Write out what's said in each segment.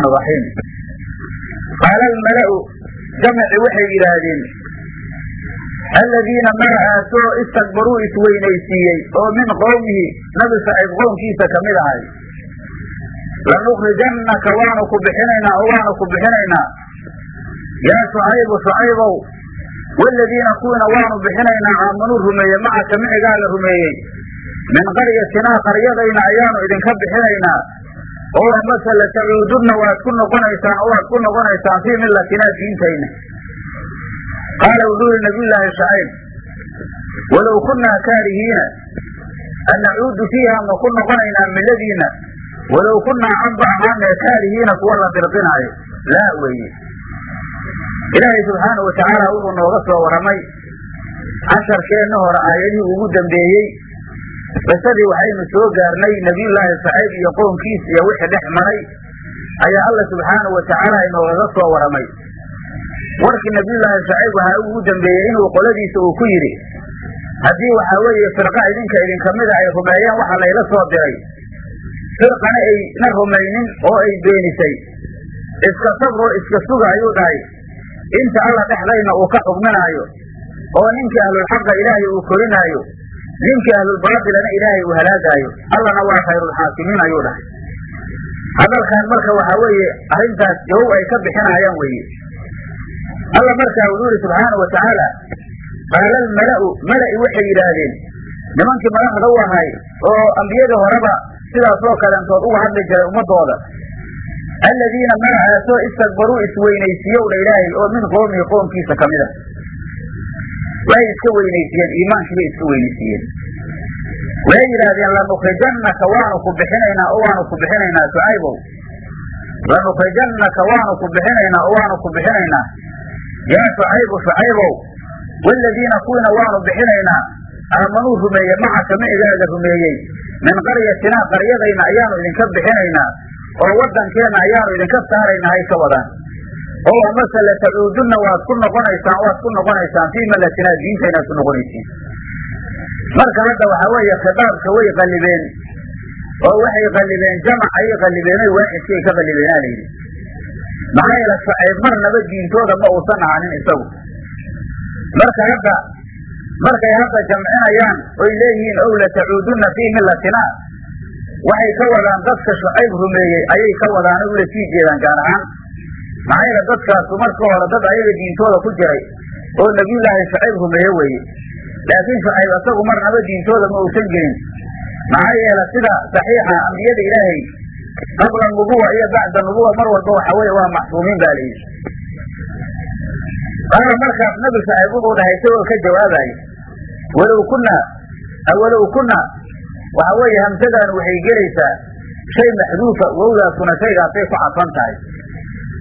raxiim qaala almala'u jamaci waxay yidhaahdeen aladiina mara'aasoo istakbaruu isweynaysiiyey oo min qowmihi nabi shucayb qownkiisa ka mid ahay. Lanukhrijannaka waanu ku bixinaynaa oo waanu ku bixinaynaa. Yaa shucaybu shucaybow waaladiina kuwiina waanu bixinaynaa aamanuu rumeeye macaka micigaaga rumeeyey. Min qaryatinaa qaryadayna ayaanu idinka bixinaynaa oo amase latacuudunna waad ku noqonaysaan oo waad ku noqonaysaan fii millatinaa diintayna qaala wuxuu yihi nabiyullaahi shacayb walow kunnaa kaarihiina an nacuudu fiiha ma ku noqonaynaa milladiina walow kunnaa canba ahaanee kaarihiina kuwa la dirqinaayo. Laa weeye. Ilaahay subxaanau watacaala wuxuu nooga soo warramay casharkeenna hore aayadihii ugu dambeeyey qisadii waxaynu soo gaarnay nebiyullaahi shacayb iyo qownkiis iyo wixii dhex maray ayaa alla subxaanau watacaala inoogaga soo warramay warkii nabiyullaahi shacayb waxaa ugu dambeeyey inuu qoladiisa uu ku yidhi haddii waxaa weeye firqa idinka idinkamida ay rumeeyeen waxa layla soo diray. Firqana ayna rumaynin oo ay beenisay. Iska sabro iska suga ayuu dhahay. Inta alla dhexdayna uu ka xugminaayo oo ninkii ahlulxaqa ilaahay uu korinaayo ninkii ahlulbaatilana ilaahay uu halaagaayo allana waa khayrulxaakimiin ayuu dhahay. Hadalkan marka waxaa weeye arrintaas jawow ay ka bixinaayaan weeye. Alla markaa wuxuu yihi subxaana wa tacaala qaala almala'u mala'i waxay yidhaahdeen. Nimankii madaxda u ahay oo ambiyadii horeba sidaasoo kaleentood uga hadli jiray ummadooda aladiina magacaasoo istakbaruu isweynaysiiyow dha ilaahay oo min qoomihi qoomkiisa ka mid a waxay iska weynaysiiyeen iimaankii bay iska weynaysiiyeen waxay yidhaahdeen lanukhrijannaka waanu ku bixinaynaa oo waanu ku bixinaynaa shucaybow lanukhrijannaka waanu ku bixinaynaa oo waanu ku bixinaynaa yaa shucaybu shucaybow waaladiina kuwiina waanu bixinaynaa aamanuu rumeeye macaka micigaaga rumeeyey min qaryatinaa qaryadayna ayaanu idinka bixinaynaa oo waddankeenna ayaanu idinka saaraynaa hay ka wadaan oo amase latacuudunna waad ku noqonaysaan waad ku noqonaysaan fii malatinaa diintaynaad ku noqonaysiin marka hadda waxaa weeye khitaabka way qallibeen oo waxay qallibeen jamac ayay qallibeen oy waaxidkii ay ka qallibeenaa layidhi maxaa yeele shacayb marnaba diintooda ma uusan ahanin isagu marka hadda markay hadda jamcinayaan oy leeyihiin ow latacuudunna fii millatina waxay ka wadaan dadka shucayb rumeeyey ayay ka wadaan ula sii jeedaan gaar ahaan maxaa yeele dadkaasu marka hore dad ayaga diintooda ku jiray oo nebiyullaahi shucayb rumeeye weeye. Laakiin shucayb isagu marnaba diintooda ma uusan gelin. Maxaa yeele sida saxiixa ambiyada ilaahay qabla nubuwa iyo bacda nubuwa mar walba waxa weeye waa macsuumiin ba layidhi qaala markaas nabi shucayb wuxuu dhahay isagoo ka jawaabayo walow kunna awalow kunna. Waxa weeye hamsadan waxay gelaysaa shay maxduufa wowdaasuna shaygaasay ku cadfan tahay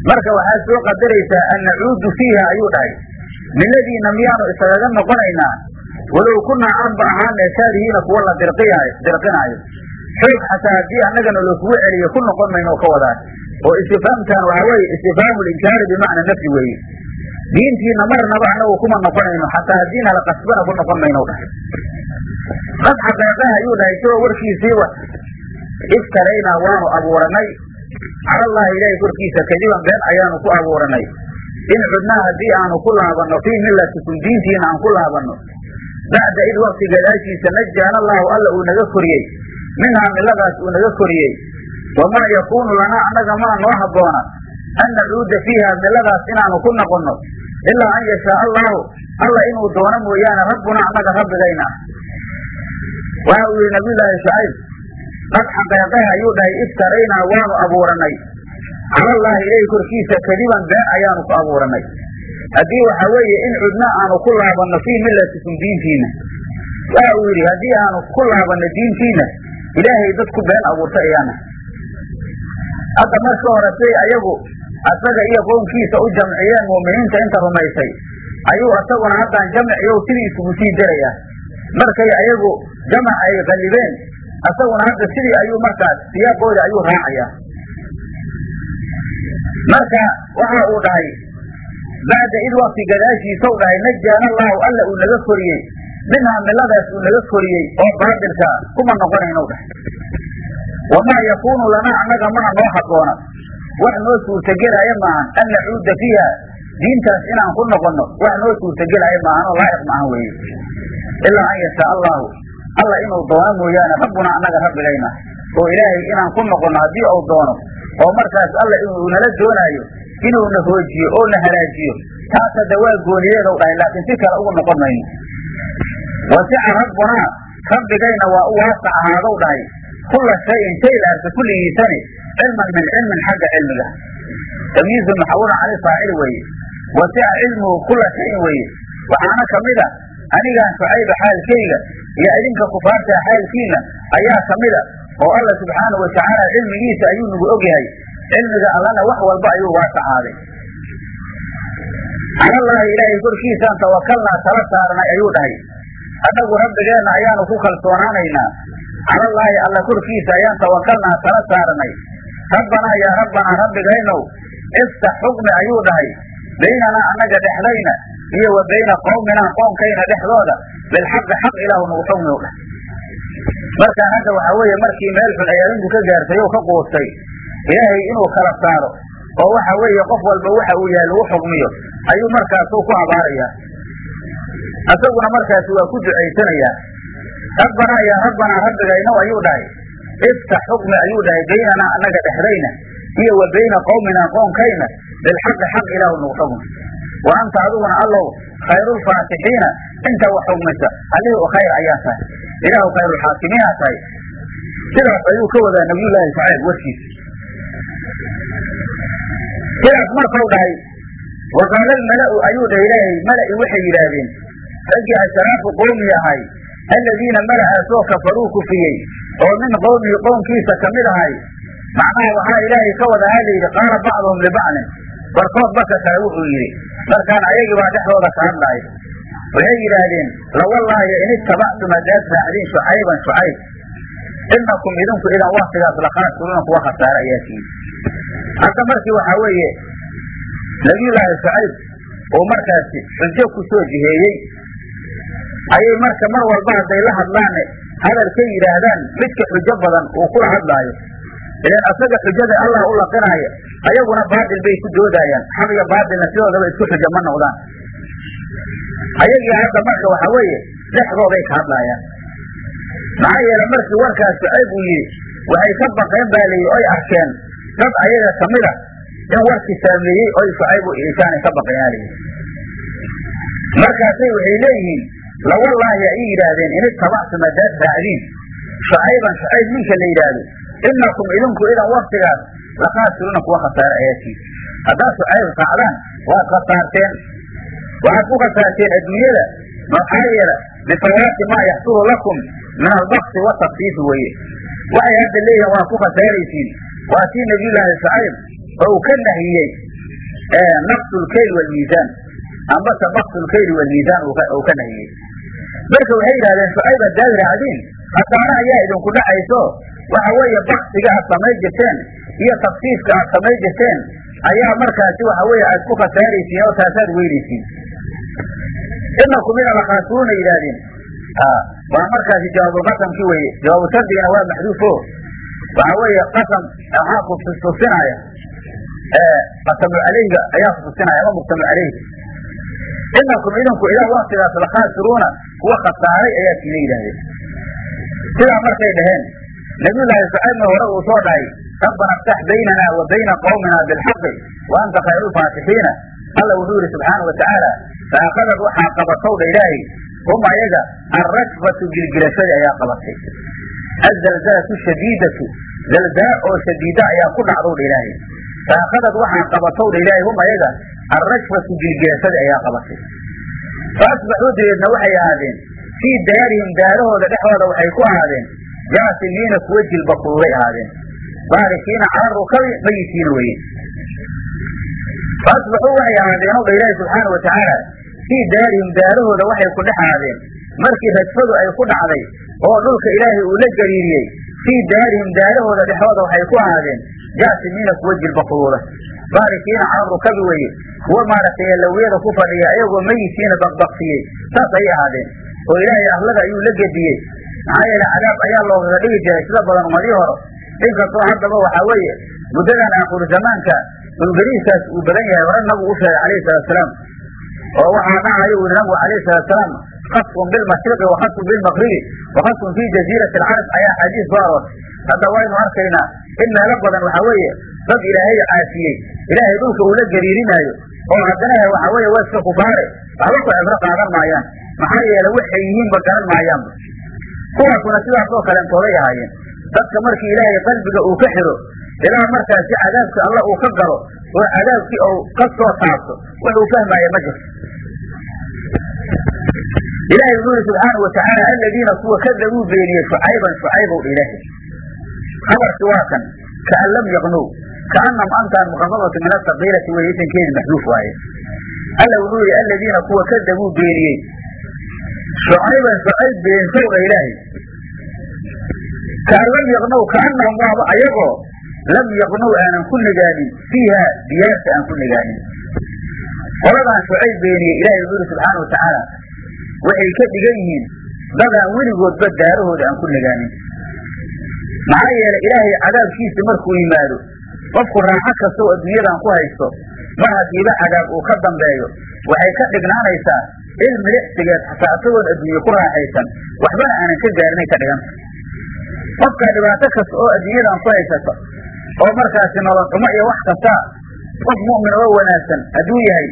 marka waxaad soo qadaraysaa an nacuudu fiiha ayuu dhahay. Miladiina miyaanu isagaga noqonaynaa walow kunnaa anba ahaane shaarihiina kuwa la dirqinaayo xoog xataa haddii annagana lookugu celiyo ku noqon mayno ka wadaan. Oo istifaamtan waxaa weeye istifhaamu linkaari bimacna nafyi weeye. Diintiina marnaba annagu kuma noqonayno xataa haddiina la qasbana ku noqon mayno dhahay. Qad xaqeeqaha ayuu dhahay isagoo warkiisiiba iftaraynaa waanu abuuranay calallahi ilaahay korkiisa kadiban been ayaanu ku abuuranay. In cudnaa haddii aanu ku laabanno fii millatikum diintiina aan ku laabanno bacda id wakti gadaashiisa najaana allaahu alla uu naga koriyey minhaa milladaas uu naga koriyey. Wamaa yakuunu lanaa annaga mana noo habboona an nacuuda fiiha milladaas inaanu ku noqonno ilaa an yashaa allaahu alla inuu doono mooyaane rabbuna annaga rabbigayna. Waxa uu yihi nabiyullaahi shacayb qad xaqeeqaha ayuu dhahay iftaraynaa waanu abuuranay. Calallaahi ilaahi korkiisa kadiban been ayaanu ku abuuranay. Haddii waxa weeye in cudna aanu ku laabanno fii millatikum diintiina waxa uu yidhi haddii aanu ku laabanno diintiina ilaahay dad ku been abuurta ayaana. Hadda marka hore say ayagu asaga iyo qownkiisa u jamciyeen mu'miniinta inta rumaysay ayuu isaguna haddaan jamciyow sidii isugu sii darayaa markay ayagu jamac ay qallibeen isaguna hadda sidii ayuu markaas siyaaqooda ayuu raacayaa. Marka waxa uu dhahay bacda id wakti gadaashiisau dhahay najaana allaahu alla uu naga koriyey minhaa milladaas uu naga koriyey oo baatilka kuma noqonaynou dhahay. Wamaa yakuunu lanaa annaga mana noo habboona wax noo suurtagelaya maahan an nacuuda fiiha diintaas inaan ku noqono wax noo suurtagelaya maahan oo laa'iq maahan weeye. Ilaa an yashaa allahu alla inuu doono mooyaane rabbuna annaga rabbigayna. Oo ilaahay inaan ku noqono haddii uu doono oo markaas alla inuu nala doonaayo inuuna hoojiyo oo na halaajiyo taas hadda waa gooniyeedow dhahay laakiin si kale ugu noqon mayno. Wasica rabbunaa rabbigayna waa u waasac ahaadow dhahay. Kulla shayin shay la arka kulligiisani cilman min cilmin xagga cilmiga. Tamyiizu maxawulan cali faacil weeye. Wasica cilmuhu kulla shayin weeye. Waxaana ka mid a anigaan shucayba xaalkayga iyo idinka kufaarta xaalkiina ayaa ka mid a oo alla subxaanau watacaala cilmigiisa ayuu nagu ogyahay. Cilmiga allana wax walba ayuu waasacaaday calallaahi ilaahay korkiisaan tawakalnaa tala saarnay ayuu dhahay. Annagu rabbigeenna ayaanu ku kalsoonaanaynaa. Calallaahi alla korkiisa ayaan tawakalnaa tala saarnay. Rabbanaa yaa rabbanaa rabbigaynow iftax xukmi ayuu dhahay. Baynanaa annaga dhexdayna iyo wa bayna qowminaa qoomkayna dhexdooda bilxaqi xaq ilaahu nagu xugmi u dhah markaan hadda waxaa weeye markii meel xun ay adinku ka gaartay oo ka quustay ilaahay inuu kala saaro oo waxa weeye qof walba waxa uu yahay lagu xugmiyo ayuu markaasuu ku abaarayaa isaguna markaasi waa ku ducaysanayaa rabbanaa yaa rabbanaa rabbigaynow ayuu dhahay iftax xukmi ayuu dhahay baynanaa annaga dhexdayna iyo wa bayna qowminaa qoomkayna bilxaqi xaq ilaahu nagu wa anta adiguna allow khayrulfaatixiina inta wax xugmisa allihii u khayr ayaa tahay. Ilaahu khayrulxaakimiina tahay. Sidaas ayuu ka wadaa nabiyullaahi shucayb warkiisa. Sidaas markau dhahay waqaala almala'u ayuu dhahay ilaahay mala'i waxay yidhaahdeen raggii ashraafu qowmi ahay aladiina mala'aasoo kafaruu kufriyey oo min qowmihi qownkiisa ka mid ahay. Macnaha waxaa ilaahay ka wada hadlayidhi qaala bacduhum libacdin barkood barka kale wuxuu yidhi markaan ayagii baa dhexdooda ka hadlaaya waxay yidhaahdeen lawallaahi in itabactum haddaad raacdiin shucayban shucayb. Inakum idinku idan waktigaas lakaasiruna kuwa khasaare ayaa tihiin hadda markii waxaa weeye nabiyullaahi shucayb oo markaasi xujo ku soo jiheeyey. Ayay marka mar walba hadday la hadlaanne hadal ka yidhaahdaan midka xujo badan uu kula hadlaayo ilan asaga xujada allah u laqinaaya ayaguna baatil bay ku doodayaan. Xaq iyo baatilna sidoodaba isku xujo ma noqdaan. Ayagii hadda marka waxa weeye dhexdooday ka hadlaayaan maxaa yeele markii warkaas shucayb uu yidhi waxay ka baqeen baa layidhi oy arkeen dad ayaga ka mid a in warkii saameeyey oy shucayb u iishaanay ka baqeen aa layidhi markaasay waxay leeyihiin lawallaahi ay yidhaahdeen in itabactum haddaad raacdiin shucayban shucayb ninka la yidhaahdo inakum idinku idan waktigaas lakaasiruna kuwa khasaare ayaatiid haddaad shucayb raacdaan waad khasaarteen waxaad ku khasaarteen adduunyada maxaa yeela bifawaati maa yaxsulu lakum min albakti watakfiifi weye waxay hadda leeyihiin waa ku khasaaraysiin waa tii nabiyullaahi shucayb oo uu ka nahiyey naqsu lkayl waalmiisaan ambase baksu lkayli waalmiisaan uu ka nahiyey marka waxay yidhahdeen shucayb haddaad raacdiin khasaare ayaa idinku dhacayso waxa weeye baksiga aad samay jirteen iyo takfiifka aad samay jirteen ayaa markaasi waxa weeye aad ku khasaaraysiin oo taasaad weynaysiin. Inakum ina lakhaasiruuna yidhaahdeen. Waa markaasi jawaabulqasamki weye jawaabu shardigana waa maxduufo. Waxa weeye qasam waxaa kutusinaya qasamu caleyga ayaa kutusinaya ama muqtamu caleyhi inakum idinku ilah waktigaas lakhaasiruuna kuwa khasaaray ayaa kiina yidhaahdeen. Sidaa markay dhaheen nabiyullaahi shucaybna hore uu soo dhahay rabbana aftax baynana wa bayna qowmina bilxaqi wa anta khayrulfaatixiina alla wuxuu yihi subxaana wa tacaala faakadad waxaa qabatowdha ilaahay hum ayaga alrajfatu gilgilashadii ayaa qabatay. Azalzalatu shadiidatu zalzala oo shadiida ayaa ku dhacdowdha ilaahay. Faakadad waxaa qabatowdha ilaahay hum ayaga alrajfatu gilgilashadii ayaa qabatay. Faasbaxuu dabeedna waxay ahaadeen fii daarihim daarahooda dhexdooda waxay ku ahaadeen jaasimiina kuwa jilba kululay ahaadeen baarikiina cala rukabi mayisiina weye faasbaxuu waxay ahaadeen ow dha ilaahi subxaana wa tacaala fii daarihim daarahooda waxay ku dhex ahaadeen markii rajfadu ay ku dhacday oo dhulka ilaahay uu la gariiriyey fii daarihim daarahooda dhexdooda waxay ku ahaadeen jaasimiina kuwa jilba kulula. Baarikiina cala rukabi weye kuwa maaragtay lawiyada ku fadhiya ayagoo mayisiina baqbaqsiyey saas ayay ahaadeen. Oo ilaahay ahlada ayuu la gediyey maxaa yeele cadaab ayaa loogaga dhigi jiray sida badan umadii hore. Inkastoo haddaba waxaa weeye muddadan aakhiru zamaanka dhulgariiskaas uu badan yahay hore nabigu u sheegay calayhi salaatusalaam oo waxaa dhacayo uu yihi nabigu calayhi salaatusalaam khasfun bilmashriqi wa khasfun bilmaqribi wa khasfun fi jaziirati alcarab ayaa xadiis soo aroortay. Hadda waynu arkaynaa in meelo badan waxaa weeye dad ilaahay caasiyey ilaahay dhulka uu la gariirinaayo. Oo haddana waxa weeye waa iska kufaare waxba ku cibro qaadan maayaan. Maxaa yeelay waxay yihiinba garan maayaanba kuwaasuna sidaas oo kalentooday ahaayeen dadka markii ilaahay qalbiga uu ka xiro ilaa markaasi cadaabka alla uu ka galo oo cadaabkii uu ka soo taabto wax uu fahmaaya ma jirto. Ilahay wuxuu yidhi subxaanau watacaala aladiina kuwa kadabuu beeniyey shucayban shucaybow dha ilaahay. Habarki waa kan kaan lam yaqnow kaanam antaan mukafafatu min asakiirati wey isankeedi maxduuf waaye. Alla wuxuu yihi aladiina kuwa kadabuu beeniyey shucayban shucayb beensow dha ilaahay. Kaan lam yaqnow kaanahum waaba ayagoo lam yaqnow aanan ku nagaanin fiiha diyaarta aan ku nagaanin qoladaan shucayb beeniyey ilahay wuxuu yihi subxaana watacaala waxay ka dhigan yihiin dadaan weligoodba daarahooda aan ku nagaanin maxaa yeelay ilaahay cadaabkiisa markuu yimaado qofku raaxo kasta oo adduunyadan ku haysto mar haddiiba cadaab uu ka dambeeyo waxay ka dhignaanaysaa il milicsigeed xataa isagoon adduunye ku raaxaysan waxbana aanan ka gaarinay ka dhiganta qofka dhibaato kasta oo adduunyadan ku haysata oo markaasi nolol xumo iyo wax kasta qof mu'min oo wanaagsan hadduu yahay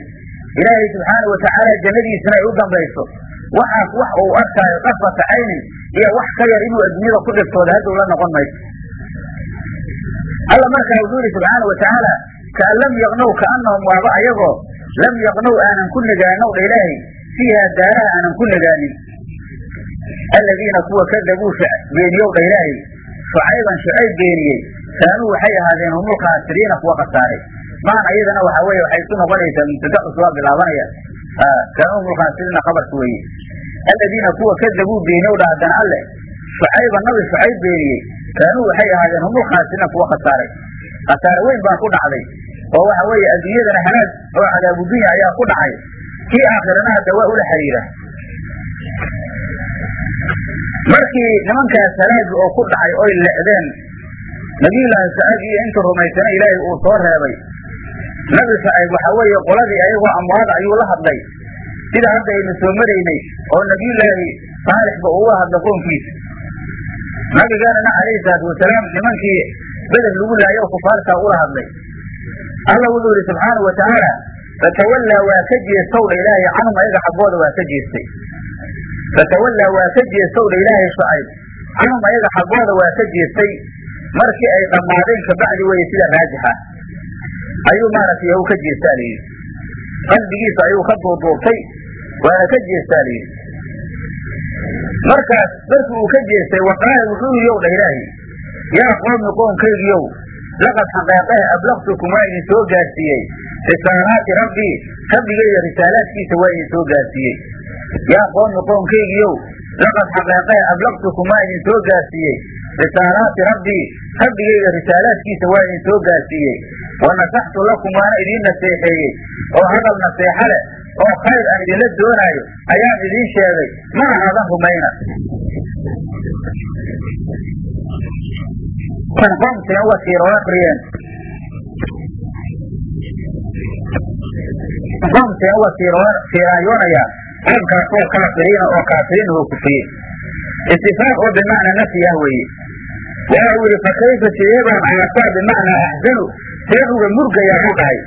ilaahay subxaanau watacaala jannadiisana ay u dambayso. Waxaas wax uu arkaayo qasbata caynin iyo wax ka yar inuu adduunyada ku dhibtooda haddow la noqon mayso. Alla markaa wuxuu yihi subxaana watacaala kaan lam yaqnow kaanahum waaba ayagoo lam yaqnow aanan ku nagaanow dha ilaahay fiiha daaraha aanan ku nagaanin aladiina kuwa kadabuu beeniyow dha ilaahay shucayban shucayb beeniyey kaanuu waxay ahaadeen humul khaasiriina kuwa khasaaray maan ayadana waxa weye waxay isu noqonaysaa mubtada waa bilaabanaya kaanuu humul khaasiriina khabarka weeye aladiina kuwa kadabuu beeniyow dha haddana alle shucayba nabi shucayb beeniyey kaanuu waxay ahaadeen humul khaasiriina kuwa khasaaray khasaare weyn baa ku dhacday oo waxa weeye adduunyadana halaag oo cadaabudunya ayaa ku dhacay kii aakhirana hadda waa ula xiriira. Markii nimankaas halaagi oo ku dhacay oy lecdeen nabiyullaahi shucayb iyo inta rumaysana ilaahay uu soo reebay. Nabi shucayb waxa weeye qoladii ayagoo amwaada ayuu la hadlay. Sida hadda aynu soo maraynay oo nabiyullaahi saalixba uula hadla qoonkiisa nabigeenana calayhi salaatu wasalaam nimankii bedel lagu laayo oo kufaartaa ula hadlay. Alla wuxuu yihi subxaanau watacaala fatawallaa waa ka jeestowdha ilaahay canhum ayaga xaggooda waa ka jeestay. Fatawallaa waa ka jeestowdha ilaahay shucayb. Canhum ayaga xaggooda waa ka jeestay markii ay dhammaadeen kabacdi weye sida raajixa ayuu maaragtay u ka jeestaa layidhi qalbigiisa ayuu ka duuduubtay waana ka jeestaa layidhi markaas markii uu ka jeestay waqaala wuxuu yihi ow dha ilaahi yaa qoomi qoonkaygiyow laqad xaqeeqahe ablaqtukum waa idin soo gaarsiiyey risaalaati rabbii rabbigayga risaalaadkiisa waa idin soo gaarsiiyey. Yaa qoomi qoonkaygiyow laqad xaqeeqahe ablaqtukum waa idin soo gaarsiiyey. Risaalaati rabbii rabbigayga risaalaadkiisa waa idin soo gaarsiiyey. Wa nasaxtu lakum waana idiin naseexeeyey. Oo hadal naseexa leh oo khayr aan idinla doonaayo ayaan idiin sheegay. Mana aadan rumayna. Qoomkina waa tiirooriyeen qoomkina waa tiiraayoonaya qoomkaasoo kaafiriina oo kaafiriin oo kufiyey istifaaq oo bimacnaa nafyah weeye. Waxa uu yihi fakayfa sideebaan caasaa bimacnaa axsanu see uga murgayaa ku dhahay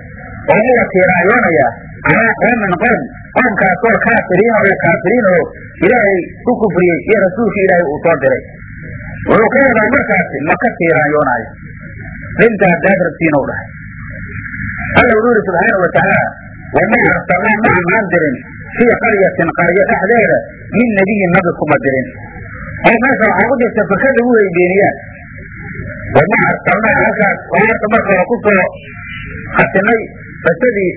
oo uga tiiraayoonayaa calaa qoomin qoom qoomkaasoo kaafiriina oo kaafiriin oo ilaahay ku kufriyey iyo rasuulka ilaahay uu soo diray. Wuxuu ka wadaa markaasi maka tiiraanyoonaayo rinta haddaad rabtiin ou dhahay alla wuxuu yihi subxaana watacaala wama arsalnaa ma amaan dirin fii qaryatin qaryo dhexdeeda min nebiyin nabi kuma dirin. Oo meesha waxaa ku jirta fakada u heybeeniyaan wama arsalnaa halkaas oo horta marka hore ku soo khatimay basadii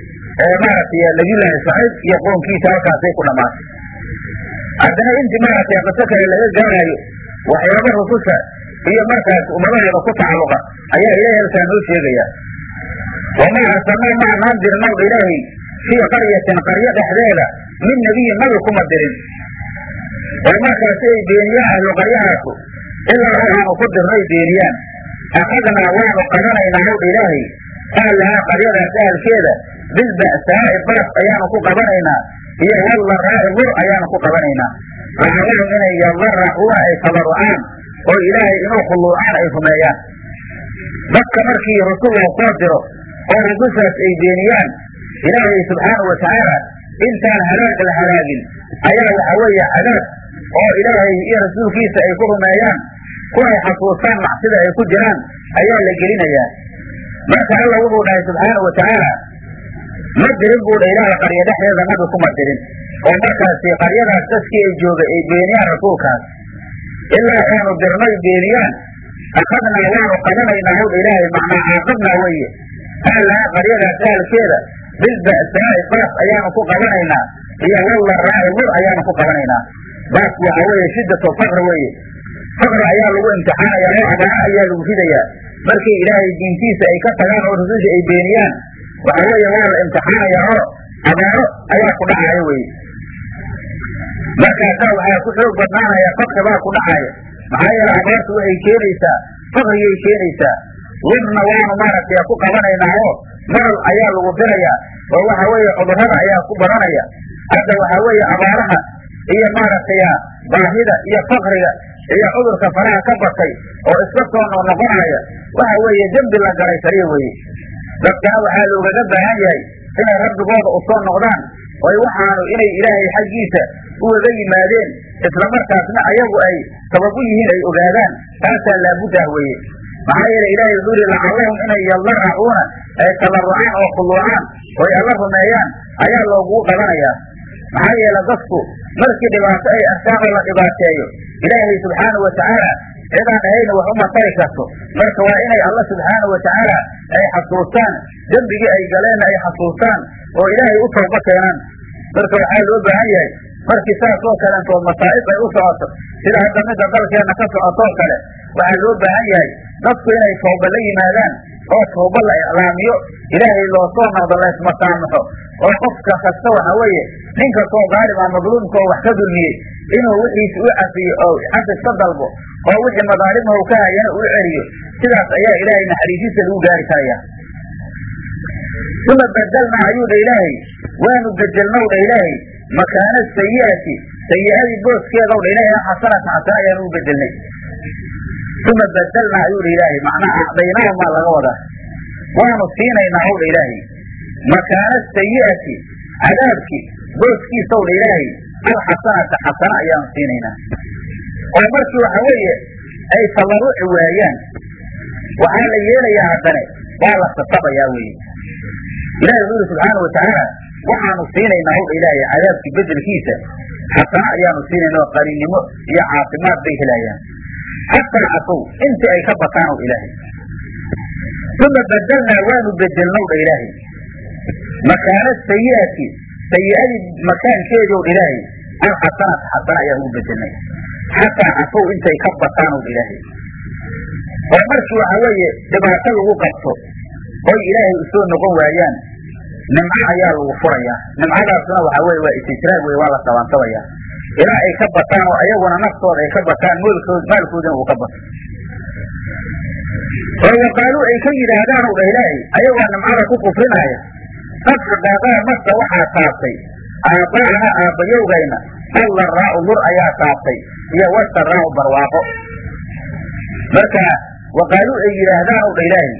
maaragtay nabiyullaahi shucayb iyo qoonkiisa halkaasay ku dhamaatay haddana intii maaragtay qiso kale laga gaaraayo waxyaaba rususha iyo markaas ummadaheeda ku tacalluqa ayaa ilahay halkaa noo sheegaya wama arsalnaa ma anaan dirnaw ilaahay fii qaryatin qaryo dhexdeeda min nebiyin nabi kuma dirin oo markaasi ay beeniyaan ahlu qaryahaasu ilaa waxaanu ku dirnay beeniyaan akadnaa waanu qabanaynaa hawdha ilaahay ahlahaa qaryadaas ahalkeeda bilba'saa'i baas ayaanu ku qabanaynaa iyo wallaraa'i lur ayaanu ku qabanaynaa lacalahum inay yadaracuuna ay tabarucaan oo ilaahay inuu khulluucaan ay rumeeyaan dadka markii rasul loo soo diro oo rusushaas ay beeniyaan ilaahay subxaanau watacaala intaan halaag la halaagin ayaa waxa weeye cadaab oo ilaahay iyo rasuulkiisa ay ku rumeeyaan kunay xasuustaan macsida ay ku jiraan ayaa la gelinayaa marka alla wuxuu dhahay subxaanau watacaala ma dirin buu dha ilaahay qaryo dhexdeeda nabi kuma dirin oo markaasi qaryadaas dadkii ay joogay ay beeniyaan rasuulkaas. Ilaa aanu dirnay beeniyaan akadnaa waanu qabanaynaa hawdha ilaahay macnaa caaqabnaa weeye ahlaha qaryadaas ahalkeeda bilba'saa'i baas ayaanu ku qabanaynaa iyo wallaraa'i lur ayaanu ku qabanaynaa baas waxa weeye shiddatu fakr weeye fakr ayaa lagu imtixaanaya oo abaaro ayaa lagu ridayaa markii ilaahay diintiisa ay ka tagaan oo rususha ay beeniyaan waxa weeye waa la imtixaanaya oo abaaro ayaa ku dhacaya weye markaasaa waxaa ku xoog badnaanaya fakri baa ku dhacaya maxaa yeele abaartu waxay keenaysaa fakriyay keenaysaa lurna waanu maaragtay ku qabanaynaa oo maral ayaa lagu dirayaa oo waxa weeye cudurrada ayaa ku badanaya hadda waxa weeye abaaraha iyo maaragtay baahida iyo fakriga iyo cudurka faraha ka batay oo iska soo noqnoqonaya waxa weeye dembi la galay kaliya weye dadkana waxaa loogaga baahan yahay inay rabbigooda u soo noqdaan. Oy waxaanu inay ilaahay xaggiisa ugaga yimaadeen isla markaasna ayagu ay sabab u yihiin ay ogaadaan. Taasaa laabuddah weeye maxaa yeele ilahay wuxuu yihi lacallahum inay yadaracuuna ay tadarrucaan oo khulluucaan oy alla rumeeyaan ayaa loogugu qabanayaa maxaa yeele dadku markii dhibaato ay arkaan oo la dhibaateeyo ilaahay subxaanau watacaala cidaan ahayna wax uma tari karto. Marka waa inay alla subxaanau watacaala ay xasuustaan dembigii ay galeenna ay xasuustaan oo ilaahay u tooba keenaan. Marka waxaa loo baahan yahay markii saas oo kaleentood masaa'ib ay u socoto sida hadda midda dalkeenna ka socotoo kale waxaa loo baahan yahay dadku inay tooba la yimaadaan oo tooba la iclaamiyo ilaahay loo soo noqdo laysmasaamaxo oo qofka kasta waxa weeye nin kastoo daalim a madluumka oo wax ka dulmiyey inuu wixiisi u cafiyo oo cafis ka dalbo oo wixii madaalimah ka hayana uu celiyo sidaas ayaa ilaahay naxariisiisa lagu gaari karaya. Uma bedelnaa ayuu dha ilaahay waanu bedelnow dha ilaahay makaana sayi'ati sayi'adii booskeedaw dha ilaahay xasanata xasana ayaanu u bedelnay uma bedelnaa ayuu dha ilaahay macnaha acdaynaahu maa laga wadaa. Waanu siinaynaa ow dha ilaahay. Makaana sayi'ati cadaabki booskiisaw dha ilaahay. Alxasanata xasana ayaanu siinaynaa. Oo markii waxa weeye ay tabaruci waayaan. Waxaa la yeelayaa haddane waa la sasabayaa weye ilahi wuxuu yidhi subxaana watacaala waxaanu siinaynaa howdha ilaahay. Cadaabkii bedelkiisa xasana ayaanu siinayna oo qarinnimo iyo caafimaad bay helayaan xataa casow intii ay ka bataan ow ilaahay uma bedelnaa waanu bedelnow dha ilaahay makaana sayi'ati sayi'adii makaankeedii ow ilaahay alxasanata xasana ayaan ugu bedelnay xataa casow intay ka bataan ow ilaahay oo markii waxa weeye dhibaato lagu qabto oy ilaahay u soo noqon waayaan nimco ayaa lagu furayaa nimcadaasuna waxa weye waa istijraag wey waa la sabaansabayaa ilaa ay ka bataan oo ayaguna naftooda ay ka bataan moolkood maalkoodina uu ka bato oo waqaaluu ay ka yidhaahdaan dha ilaahay ayagoo nimcada ku kufrinaaya qad xaqaaqaa masa waxaa taabtay aabbaana aabbayowgayna allaraacu lur ayaa taabtay iyo wasaraacu barwaaqo. Marka waqaaluu ay yidhaahdaan dha ilaahay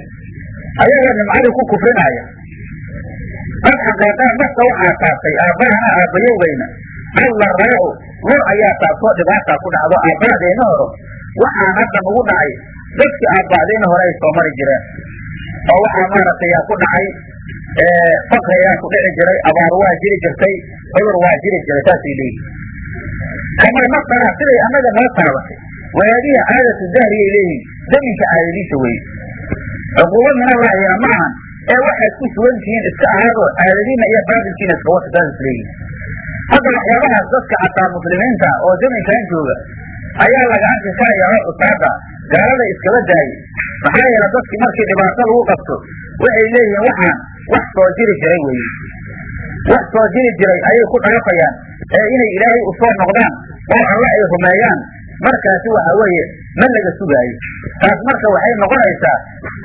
ayagoo nimcadii ku kufrinaaya qad xaqaaqaa masa waxaa taabtay aabbahana aabbayowgayna allaraacu lur ayaa taabtoo dhibaataa ku dhacdo aabba'deenna horo waxaa hadda nagu dhacay dadkii aabba'deenna hore ay soo mari jireen. Oo waxaa maaragtay yaa ku dhacay fakri ayaa ku dhici jiray abaar waa jiri jirtay cudur waa jiri jiray saasay leeyihiin kamaa masana siday annaga noo taabatay. Wahaadihi caadatu dahriyay leeyihiin zaminka caadadiisa weye cuquubo min allaahina ma ahan ee waxaad ku sugan tihiin iska ahaadoo caadadiina iyo baabilkiina iska wata leeyihiin hadda waxyaabahaas dadka xataa muslimiinta oo zaminkan jooga ayaa laga arki karaya oo cusaada gaalada iskaba daayay. Maxaa yeele dadkii markii dhibaato lagu qabto waxay leeyihiin waxaan wax soo jiri jiray weye wax soo jiri jiray ayay ku dhaafayaan ee inay ilaahay u soo noqdaan oo alla ay rumeeyaan. Markaasi waxa weeye ma laga sugaayo taas marka waxay noqonaysaa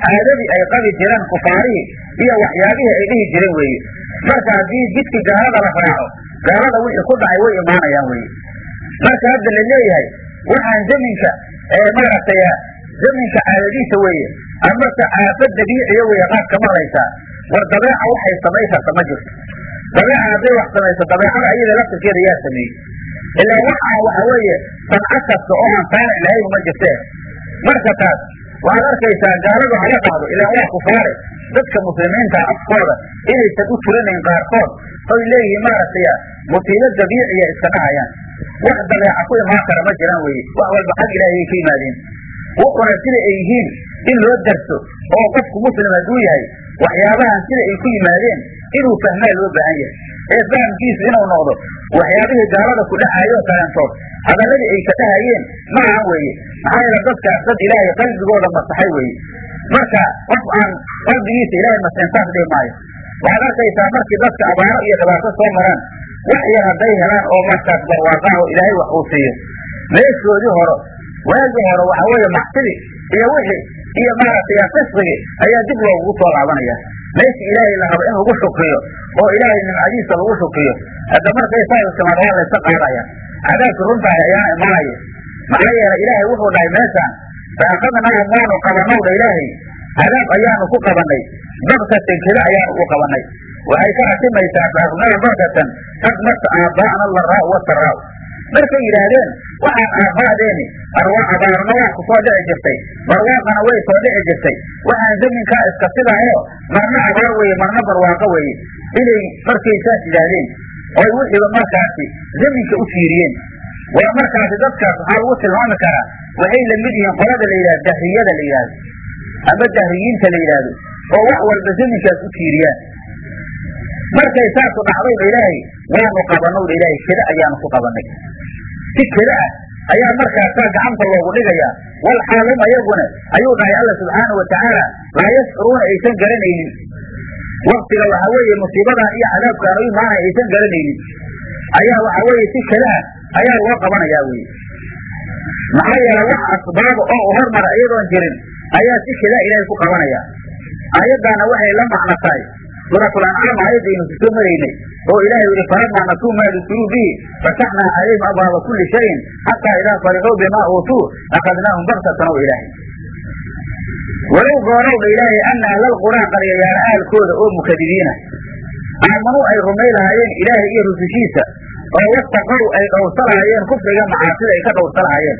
caadadii ay qabi jireen kufaarihii iyo waxyaabihii ay dhihi jireen weeye. Marka haddii jidkii gaalada la raaco gaalada wixii ku dhacay way imaanayaan weye marka hadda la leeyahay waxaan zaminka maaragtay zaminka caadadiisa weeye amase caafad dabiiciya weeye qaad ka maqlaysaa war dabeeca waxay samay karta ma jirto. Dabeeca hadday wax samayso dabeecada iyada laftirkeeda yaa sameeyey ilaa waxaa waxa weeye sanco kasta oo aan saanac lahayn ma jirtee. Marka taas waxaad arkaysaa gaaladu hala qaado ilaa waa kufaare dadka muslimiinta afkooda inaysan u turinayn qaarkood oy leeyihiin maaragtay musiibo dabiiciya iska dhahayaan. Wax dabeeca ku imaan kara ma jiraan weye wax walba xag ilaahiyay ka yimaadeen. Wuxuna sida ay yihiin in loo darso oo qofku muslim hadduu yahay waxyaabahan sida ay ku yimaadeen inuu fahmaa loo baahan yahay ee fahamkiisu inuu noqdo waxyaabihii gaalada ku dhacayo kalantood hadaladii ay ka dhahayeen ma ahan weeye. Maxaa yeele dadkaas dad ilaahay qalbigooda masaxay weeye. Marka qof aan qalbigiisa ilaahay masixin saas dhihi maayo. Waxaad arkaysaa markii dadka abaaro iyo dhibaato soo maraan wax yar hadday helaan oo markaas barwaaqaho ilaahay wax uu siiyo meeshoodii hore waagii hore waxa weeye macsidi iyo wixii iyo maaragtay fisqigii ayaa dib loogugu soo laabanaya meeshii ilaahay la rabo in lagu shukriyo oo ilaahay nimcadiisa lagu shukriyo hadda markay saa timaad waa layska qaadaya cadaabki runtahay ayaana imaanaya maxaa yeelay ilaahay wuxuu dhahay meeshaan faakadnaa maanu qabanowdha ilaahay cadaab ayaanu ku qabanay baktatan keda ayaanu u qabanay waxay ka ratimaysaa faakadnaa baktatan qad masa aabaa'na laraa wasaraa markay yidhaahdeen waxaan aaba'deeni abaarna waa ku soo dhici jirtay barwaaqana way soo dhici jirtay. Waxaan zaminkaa iska sidahayo marna abaar weeye marna barwaaqo weeye. Inay markay saas yidhaahdeen oy wixiiba markaasi zaminka u fiiriyeen. Waa markaasi dadkaas waxaa lagu tilmaami karaa waxay la mid yihiin qolada la yidhahdo dahriyada la yidhahdo ama dahriyiinta la yidhaahdo oo wax walba zaminkaas u fiiriyaan. Markay saasu dhacdayba ilaahay waanu qabanowdha ilaahay keda ayaanu ku qabanay si keda ah ayaa markaasaa gacanta loogu dhigayaa. Wal xaalim ayaguna ayuu dhahay alla subxaana wa tacaala laa yashcuruuna aysan garanaynin. Waktiga waxa weeye musiibadan iyo cadaabkaan u imaanaya aysan garanaynin. Ayaa waxa weeye si keda ah ayaa loo qabanayaa weye maxaa yeele wax asbaaba oo u hormara iyadoon jirin ayaa si keda ilaahay ku qabanaya aayaddaana waxay la macno tahay suuratul ancaam aayadaynu ku soo maraynay oo ilahay yihi falamaa nasuu maa dukiruu bihi fataxnaa calayhim abwaaba kuli shayin xataa idaa farixuu bimaa uutuu akadnaahum baktatan o ilaahay. Walow goorowdha ilaahay ana ahlal quraa qaryayaala ahalkooda oo mukadibiina aamanuu ay rumay lahaayeen ilaahay iyo rusushiisa oo wastaqow ay dhowrsa lahaayeen kufriga macaasida ay ka dhowrsa lahaayeen.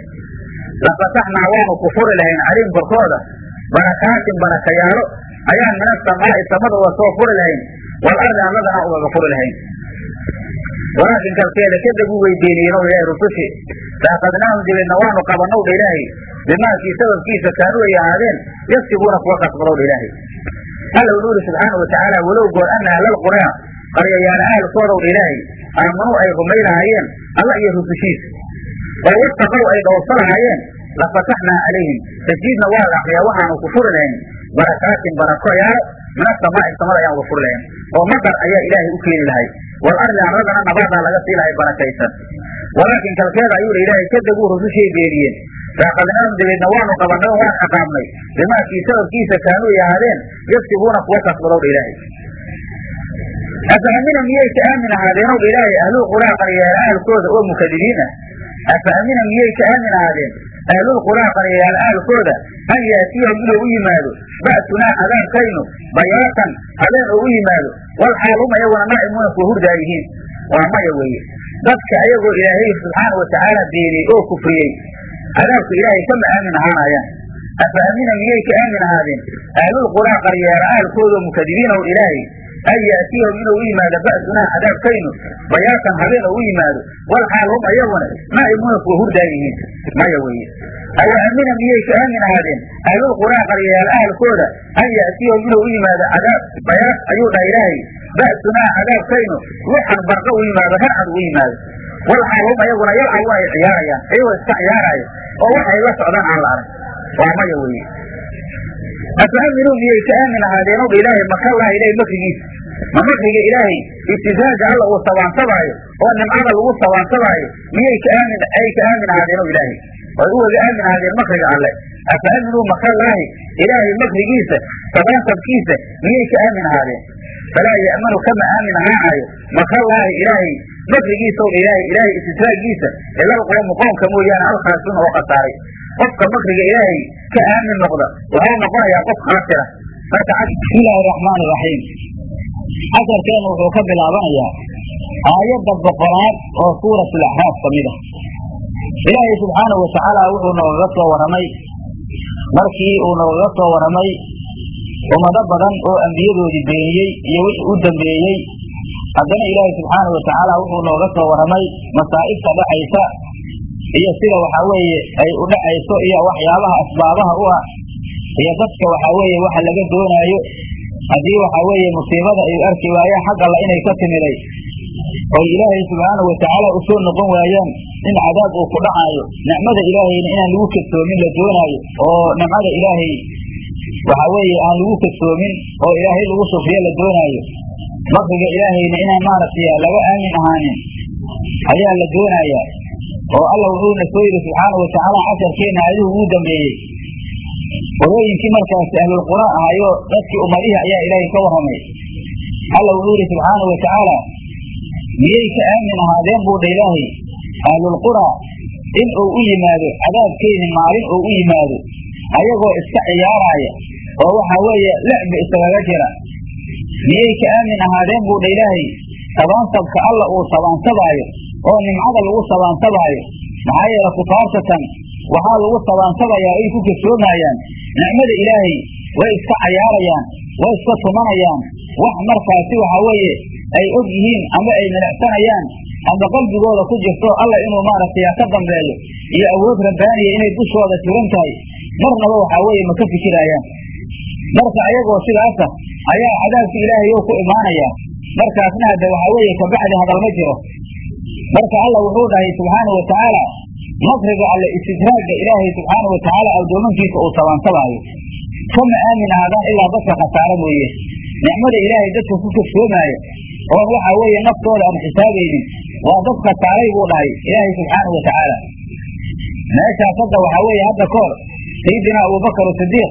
Lafataxnaa waanu ku furi lahayn calayhim korkooda barakaatin barakayaalo ayaan min asamaa'i samada soo furi lahayn wal ardi arladana ugaga furi lahayn. Walaakin kalkeeda kadabuu way beeniyeen o ilaahay rusushi. Faakadnaahum dibeedna waanu qabanowdha ilaahay. Bimaakii sababkiisa kaanuu ay ahaadeen yasibuuna kuwa kasbadowdha ilaahay. Alla wuxuu yidhi subxaana wa tacaala walow goor ana ahlal quraa qaryayaala ahalkoodowdha ilaahay aamanuu ay rumay lahaayeen alla iyo rusushiisa. Oo wastaqow ay dhowrsa lahaayeen lafataxnaa calayhim. Tasjiidna waa la akriyaa waxaanu ku furi lahayn barakaatin barakoyaal min asamaa'i samada ayaan uga furi lahayn oo madar ayaa ilaahay u keeni lahay wal ardi arladana nabaadaa laga sii lahay barakaysan walaakin kalkeeda ayuu ilaahay kadabuu rusushay beeniyeen faakadnaahum dabeedna waanu qabanay waan ciqaabnay bimaakii sababkiisa kaanuu ay ahaadeen yafsibuuna kuwa kasbadowdha ilaahay afaamina miyay ka aamin ahaadeenowdha ilaahay ahlul quraa ahalkooda oo mukadibiin ah afaamina miyay ka aamin ahaadeen ahlul quraa qaryayaal ahalkooda an yaatiyahum inuu u yimaado ba'sunaa cadaabkaynu bayaatan habeen oo u yimaado wal xaalum ayaguna naa'imuuna kuwa hurdaa yihiin waa maya weeye dadka ayagoo ilaahay subxaana wa tacaala beeniyey oo kufriyey cadaabka ilaahay kama aamin ahaanayaan afa amina miyay ka aamin ahaadeen ahlul quraa qaryayaal ahalkooda oo mukadibiina o ilaahay an yaatiyahum inuu u yimaado ba'sunaa cadaabkaynu bayaatan habeen u yimaado wal xaal hum ayaguna naa'imuuna kuwa hurdaa yihiin maya weeye awa aamina miyay ka aamin ahaadeen ahlul quraa qaryayaal ahalkooda an yaatiyahum inuu u yimaado cadaab bayaat ayuu dhaha ilaahay ba'sunaa cadaabkaynu ruuxan barqa u yimaado racad u yimaado wal xaal hum ayaguna yalcabu ay ciyaarayaan iyagoo iska ciyaaraayo oo waxay la socdaan aan la arag waa maya weeye afa aaminuu miyay ka aamin ahaadeen ow ilaahay makallaha ilahay makrigiisa ma makriga ilaahay ibtisaaja alla uu sabaansabaayo oo nimcada lagu sabaansabaayo miyay ka aamin ay ka aamin ahaadeen ow ilaahay? Oy u wada aamin ahaadeen makriga alle. Afa aminuu makrallaahi ilaahay makrigiisa sabaansabkiisa miyay ka aamin ahaadeen falaa ya'manu kama aamin ahaanayo makrallaahi ilaahay makrigiisa o ilaahay ilaahay istidraagiisa ilal qoomu qoomka mooyaane alkhaasuun oo khasaaray qofka makriga ilaahay ka aamin noqda waxau noqonayaa qof khaasira marka bismillaahi raxmaani raxiim casarkeenu wuxuu ka bilaabanayaa aayadda boqolaad oo suuratul axraaf ka mid ah. Ilaahay subxaanahu watacaala wuxuu noogaga soo warramay markii uu noogaga soo warramay ummado badan oo ambiyadoodii beeniyey iyo wixii u dambeeyey haddana ilaahay subxaanahu watacaala wuxuu nooga soo warramay masaa'ibta dhexaysa iyo sida waxaa weeye ay u dhacayso iyo waxyaabaha asbaabaha u ah. Iyo dadka waxaa weeye waxa laga doonaayo haddii waxaa weeye musiibada ay arki waayaan xag alla inay ka timiday. Oy ilaahay subxaanahu watacaala u soo noqon waayaan in cadaab uu ku dhacaayo. Nicmada ilaahayna inaan lagu kadsoomin la doonaayo. Oo nicmada ilaahay waxaa weeye aan lagu kadsoomin oo ilaahay lagu sufriyo la doonaayo. Makriga ilaahayna inaan maaragtay laga aamin ahaanin ayaa la doonayaa oo alla wuxuuna soo yidhi subxaana watacaala casharkeena aayadihii ugu dambeeyey. Qolooyinkii markaasi ahlulqura ahayo dadkii ummadihii ayaa ilaahay ka warramay. Alla wuxuu yidhi subxaana watacaala miyay ka aamin ahaadeen buu dha ilaahay? Ahlulqura in uu u yimaado cadaabkeydii maalin uu u yimaado ayagoo iska ciyaaraaya oo waxaa weeye lecba isagaga jira. Miyay ka aamin ahaadeen buu dha ilaahay? Sabaansabka alla uu sabaansabaayo oo nimcada lagu sabaansabaayo maxaa yeele kufaartatan waxaa lagu sabaansabayaa ay ku kasoomayaan nicmada ilaahay way iska cayaarayaan way iska tumanayaan. Wax markaasi waxaa weeye ay og yihiin ama ay milicsanayaan. Ama qalbigooda ku jirto alla inuu maaragtay ka dambeeyo. Iyo awood rabbaaniya inay dushooda sugan tahay. Marnaba waxaa weeye ma ka fikiraayaan. Marka ayagoo sidaasa ayaa cadaabka ilaahay ou ku imaanaya markaasna hadda waxaa weeye kabacdi hadal ma jiro marka alla wuxuu dhahay subxaanau watacaala makriga alle istidraagga ilaahay subxaana watacaala addoomankiisa uu sabaansabaayo kama aamin ahaadaan ilaa dadka khasaaro mooye nicmada ilaahay dadka ku kagsoomaaya oon waxaa weeye naftooda aan xisaabaynin waa dad khasaaray buu dhahay ilaahay subxaanau watacaala meeshaas hadda waxaa weeye hadda kahor sayidina abubakar sidiiq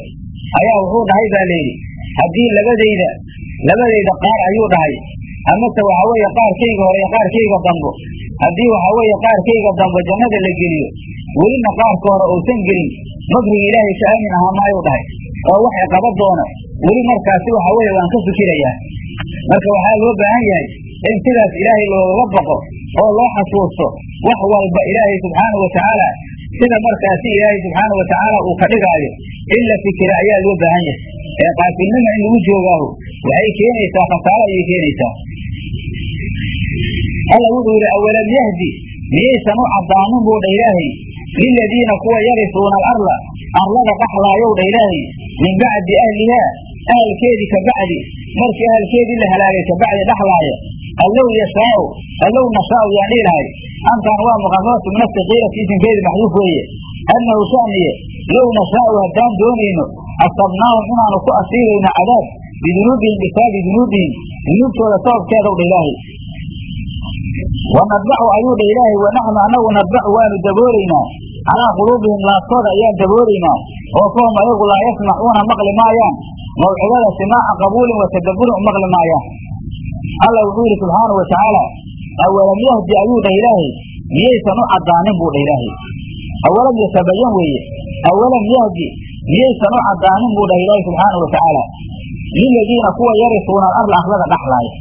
ayaa wuxuu dhahay baa layidhi haddii labadayda labadayda qaar ayuu dhahay amase waxaa weeye qaarkayga hore iyo qaarkayga dambo haddii waxaa weeye qaarkayga dambo jannada la geliyo welina qaarka hore uusan gelin makriga ilaahay ka aamin ahaa maayuu dhahay. Oo waxay qaban doona. Weli markaasi waxaa weeye waan ka fikirayaa. Marka waxaa loo baahan yahay in sidaas ilaahay loogaga baqo oo loo xasuusto wax walba ilaahay subxaana watacaala sida markaasi ilaahay subxaana watacaala uu ka dhigaayo in la fikira ayaa loo baahan yahay. Ee qaafilnima in lagu joogaaho waxay keenaysaa khasaaro ayay keenaysaa. Alla wuxuu yidhi awalam yahdi? Miyaysan u caddaanin buu dha ilaahay? Liladiina kuwa yarisuuna alarda arlada dhaxlaayow dha ilaahay min bacdi ahlihaa ahalkeedii ka bacdi. Markii ahalkeedii la halaagay kabacdi dhaxlaaya allow yashaau allow nashaau yaan dhihi lahay. Antaan waa muqafafatu min asakiirati isimkeedii maxduuf weeye. Annahu shaniye low nashaau haddaan doonayno asabnaahum inaanu ku asiibayno cadaab bidunuubihim bisaabi dunuubihim dunuubtooda sababkeedaw dha ilaahay. Wanadbacu ayuu dha ilaahay wanaxnu anagu nadbacu waanu daboolaynaa. Calaa quluubihim laabtooda ayaan daboolaynaa. Oo fahum ayagu laa yasmacuuna maqli maayaan. Mawcidada simaaca qabuulin wa tadabburin u maqli maayaan alla wuxuu yidhi subxaana wa tacaala awalam yahdi ayuu dhah ilaahay? Miyaysan u caddaanin? buu dhah ilaahay. Awalam yatabayan weeye. Awalam yahdi miyaysan u caddaanin? buu dhah ilaahay subxaana wa tacaala liladiina kuwa yarisuuna alarla arlada dhaxlaaya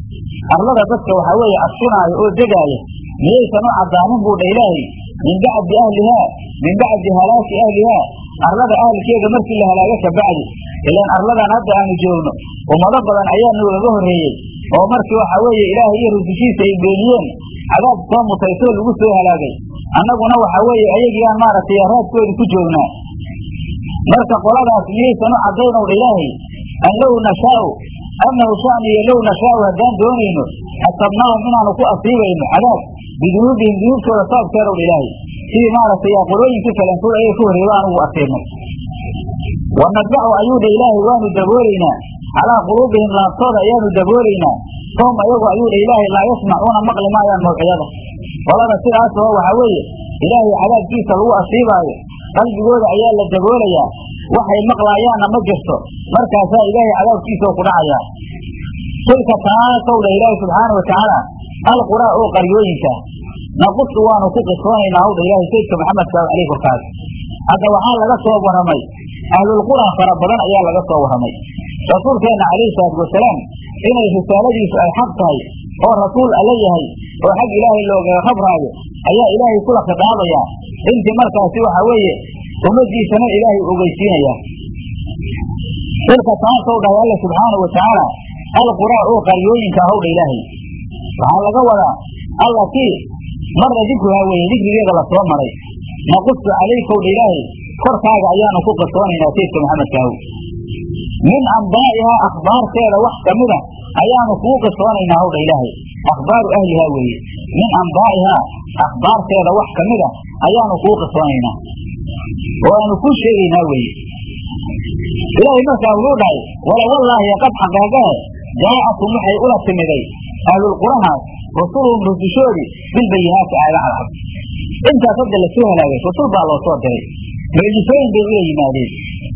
arlada dadka waxaa weeye adsinaayo oo degaaya miyaysan u caddaanin? buu dha ilaahay. Min bacdi ahlihaa min bacdi halaaki ahlihaa arlada ahalkeeda markii la halaago ka bacdi ilaan arladan hadda aanu joogno ummado badan ayaa noogaga horreeyey oo markii waxaa weeye ilaahay iyo rusushiisa ay beeniyeen cadaab soo mutaysoo lagu soo halaagay. Annaguna waxaa weeye ayagiiaan maaragtay raadkoodi ku joognaa marka qoladaas miyaysan u caddaynow ilaahay? An low nashaau annahu shaniyo low nashaau haddaan doonayno asabnaahum inaanu ku asiibayno cadaab. Bidunuubihim dunuubtooda sababkeedaw dha ilaahay. Sidii maaragtay qolooyinkii kaleentood ayay ka horreeyba anugu asiirnay wanadbacu ayuu dha ilaahay waanu daboolaynaa calaa quluubihim laabtooda ayaanu daboolaynaa. Fahum ayagu ayuu ilaahay laa yasmacuuna maqli maayaan mawcidada qolada sidaas oo waxaa weeye ilaahay cadaabkiisa lagu asiibaayo qalbigooda ayaa la daboolayaa. Waxay maqlaayaanna ma jirto. Markaasaa ilaahay cadaabkiisao ku dhacayaa tilka taasow dha ilaahi subxaana watacaala alquraa oo qaryooyinka. Naqusu waanu ku qisoonaynaa hawdha ilaahay saydka maxamedka aleyh korkaas hadda waxaa laga soo warramay ahlulquraa fara badan ayaa laga soo warramay rasuulkeenna calayhi salaatu wasalaam inay risaaladiisu ay xaq tahay oo rasuul alla yahay oo xag ilaahay loogaga khabraayo ayaa ilaahay kula khidaabayaa intii markaasi waxa weeye ummadiisana ilaahay ogeysiinaya. Tilka taasow dhahay alla subxaanau watacaala alquraa oo qaryooyinka hawdha ilaahay. Waxaa laga wadaa allatii marna dikruhaa weeye dikrigeeda la soo maray. Naqusu calaykowdha ilaahay korkaaga ayaanu ku qasoonaynaa saydka maxamedkaahu min ambaa'ihaa akhbaarteeda wax kamida ayaanu kugu qisoonaynaa hawdha ilaahay. Akhbaaru ahlihaa weeye. Min ambaa'ihaa akhbaarteeda wax kamida ayaanu kugu qisoonaynaa. Oo aanu kuu sheegaynaa weeye. Ilaahay markaa wuxuu dhahay wala wallaahi qad xaqeeqahe jaa'atum waxay ula timiday ahlulqurahaas rusuluhum rusushoodii bilbayinaati aayada cadcad intaas hadda la soo halaagay rasul baa loo soo diray. Mucjisooyin bay ula yimaadeen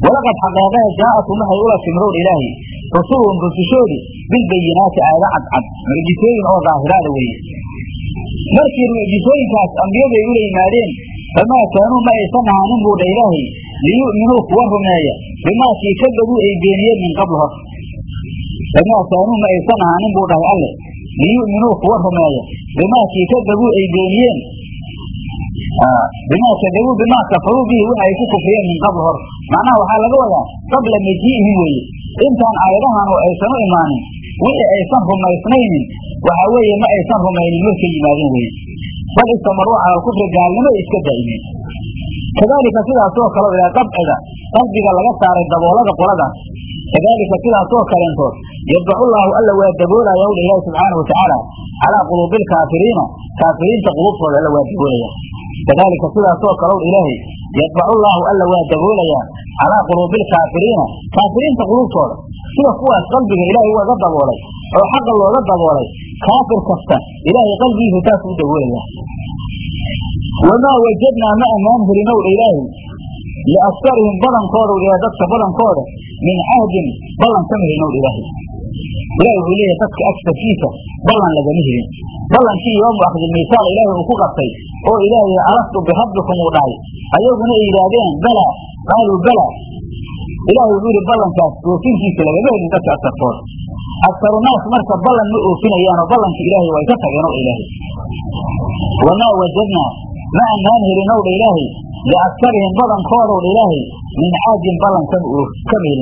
walaqad xaqeeqahe jaa'atum waxay ula timidowdha ilaahi rusuluhum rusushoodii bilbayinaati aayada cadcad mucjisooyin oo daahiraada weeye markii mucjisooyinkaas ambiyadu ay ula yimaadeen famaa kaanuu ma aysan ahaanin buu dha ilaahay liyu'minuu kuwa rumeeya bimaakii kadabuu ay beeniyeen min qabl hor famaa kaanuu ma aysan ahaanin buu dhahay alle liyu'minuu kuwa rumeeya bimaakii kadabuu ay beeniyeen bimaa kadabuu bimaa kafaruu bihi waxa ay ku kufriyeen min qabl hor macnaha waxaa laga wadaa qabla maji'ihim weeye. Intaan aayadahan oo aysan u imaanin wixii aysan rumaysnaynin waxa weeye ma aysan rumaynin markay yimaadeen weye bal istamaruu cala alkufri gaalnimo iska daa'imeen kadaalika sidaasoo kale ilaa dabciga qalbiga laga saaray daboolada qoladaas kadaalika sidaasoo kaleentood yadbacu llaahu alla waa daboolaya wdha ilaahi subxaana watacaala calaa quluubi lkaafiriina kaafiriinta qulubtooda alla waa daboolaya kadaalika sidaasoo kale wdha ilaahay yadbacu llaahu alla waa daboolaya calaa quluubi lkaafiriina kaafiriinta qulubtooda sida kuwaas qalbiga ilaahay ugaga daboolay oo xaqa looga daboolay kaafir kasta ilaahay qalbigiisa taas u daboolaya wamaa wajadnaa ma amaan helinowdha ilaahay. Liaskarihim badankooda dha dadka badankooda min cahdin ballan kama helinowdha ilaahay. Ilahi wuxuu leeyahay dadka agsarkiisa ballan lagama helin ballankii yoomu akhdi miisaal ilaahay uu ku qabtay oo ilaahay alastu birabbikum uu dhahay. Ayaguna ay yidhaahdeen bala qaaluu bala ilahay wuxuu yihi ballankaas oofinkiisa lagama helin dadka agsarkooda aksarunaas marka ballan ma oofinayaanoo ballankii ilaahay way ka tageen o ilaahay. Wamaa wajadnaa ma anaan helinowdha ilaahay. Liaskarihim badankoodow dha ilaahay. Min caadin ballan kama helin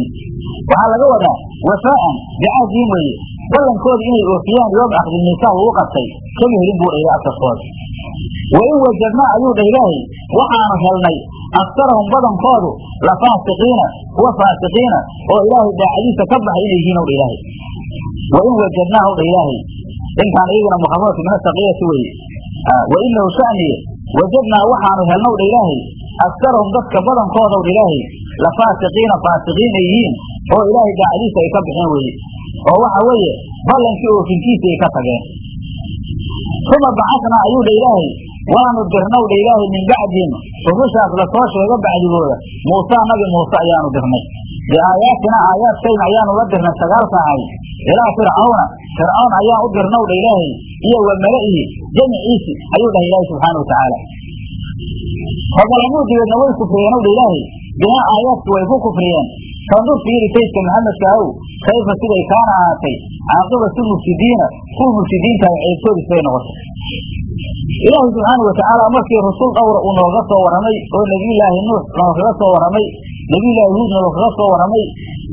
waxaa laga wadaa wafaa'an bicaadihim weeye ballankooda inay oofiyaan yoom akdi miisaal lagu qabtay kama helin buu dha ila askarkooda wa in wajadnaa ayuu dha ilaahay waxaanu helnay askarahum badankoodu la faasiqiina kuwa faasiqiina oo ilaahay daacadiisa ka baxay inay yihiin dha ilaahay. Wa in wajadnaa ow dha ilaahay intaan iyaguna mukhafafatu min asaqiyati weye wa inahu shaniye wajadnaa waxaanu helnow dha ilaahay askarahum dadka badankoodaw dha ilaahay la faasiqiina faasiqiin ay yihiin. Oo ilaahay daacadiisa ay ka bixeen weye oo waxa weeye ballankii oofinkiisa ay ka tageen. Uma bacasnaa ayuu dha ilaahay waanu dirnow dha ilaahay min bacdihim. Rusushaas la soo sheego bacdigooda. Muusaa nabi muuse ayaanu dirnay. Biaayaatina aayaadkayna ayaanu la dirnay sagaalka ahay ilaa fircawna fircawn ayaan u dirnow dha ilaahay iyo wa mala'ihi jamiciisi ayuu dhahay ilaahay subxaana watacaala fadalamuu dibeedna way kufriyeen ow dha ilaahay bihaa aayaadku way ku kufriyeen. Fandur fiiri saydka maxamedka ahow kayfa siday kaana ahaatay caaqibatu mufsidiina kuwa mufsidiintaha ceebtoodis bay noqotay ilaahay subxaana watacaala markii rasul dhowra uu nooga soo warramay oo nebiyulaahi nuux nookaga soo warramay nebiyulaahi huud naloo kaga soo warramay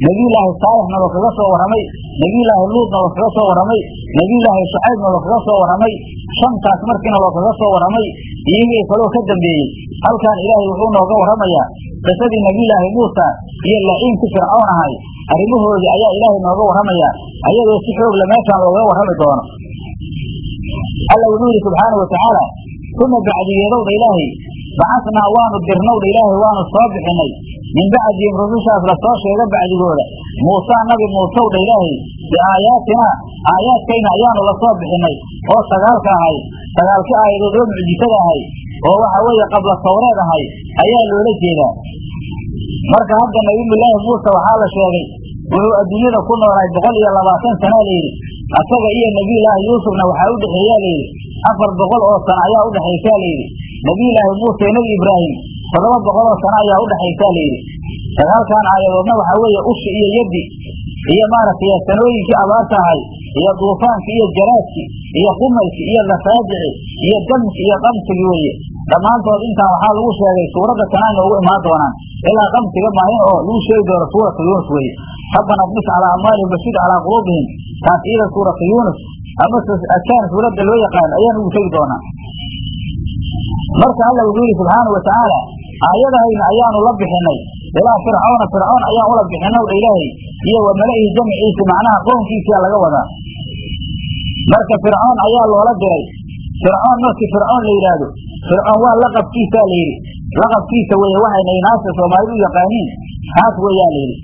nebiyulaahi saalix naloo kaga soo warramay nebiyulaahi luud naloo kaga soo warramay nebiyulaahi shacayb naloo kaga soo warramay shantaas markii naloo kaga soo warramay iyagii kaloo ka dambeeyey. Halkan ilaahay wuxuu nooga warramayaa qisadii nebiyulaahi muusa iyo laciinkii fircoon ahay. Arrimahoodii ayaa ilaahay nooga warramayaa ayadoo si xoogla meeshaan looga warrami doono alla wuxuu yidhi subxaana watacaala uma bacdigeedowdha ilaahay. Bacasnaa waanu dirnowdha ilaahay waanu soo bixinay. Min bacdihim rusushaas la soo sheega bacdigooda. Muusaa nabi muusewdha ilaahay biaayaatinaa aayaadkayna ayaanu la soo bixinay. Oo sagaalka ahay sagaalki aayadood oo mucjisada ahay oo waxa weeye qabla tawreed ahay ayaa loola jeedaa. Marka hadda nabiyullaahi muuse waxaa la sheegay wuxuu adduunyada ku noolaay boqol iyo labaatan sanaa layidhi asaga iyo nebiyullaahi yuusufna waxaa udhexeeyaa layidhi afar boqol oo sano ayaa udhexaysaa layidhi. Nebiyullaahi muuse nebi ibraahim toddoba boqol oo sano ayaa udhexaysaa layidhi. Sagaalkan aayadoodna waxaa weeye ushi iyo yaddi iyo maaragtay sanooyinkii abaarta ahay iyo duufaankii iyo jaraadkii iyo kumaykii iyo lafaajici iyo damki iyo qamsigi weeye. Dhammaantood intaan waxaa lagu sheegay suuradda kanaa noogu imaan doonaan ilaa qamsiga maahin oo lagu sheegi doono suuratu yuunus weeye rabbana qmis calaa amwaalihim bashid calaa quluubihim taas iyada suuratu yuunus ama akaan suuradda loo yaqaan ayaan ugu tegi doonaa marka alla wuxuu yidhi subxaana wa tacaala aayadahayna ayaanu la bixinay ilaa fircoona fircoon ayaan ula bixinow dha ilaahay iyo wa mala'ihi jamciisi macnaha qownkiisiyaa laga wadaa marka fircoon ayaa loola diray fircoon markii fircoon la yidhaahdo fircoon waa laqabkiisaa la yidhi laqabkiisa weeye waxayna inaasa soomaalidu yaqaaniin. Kaas weeyaa la yidhi.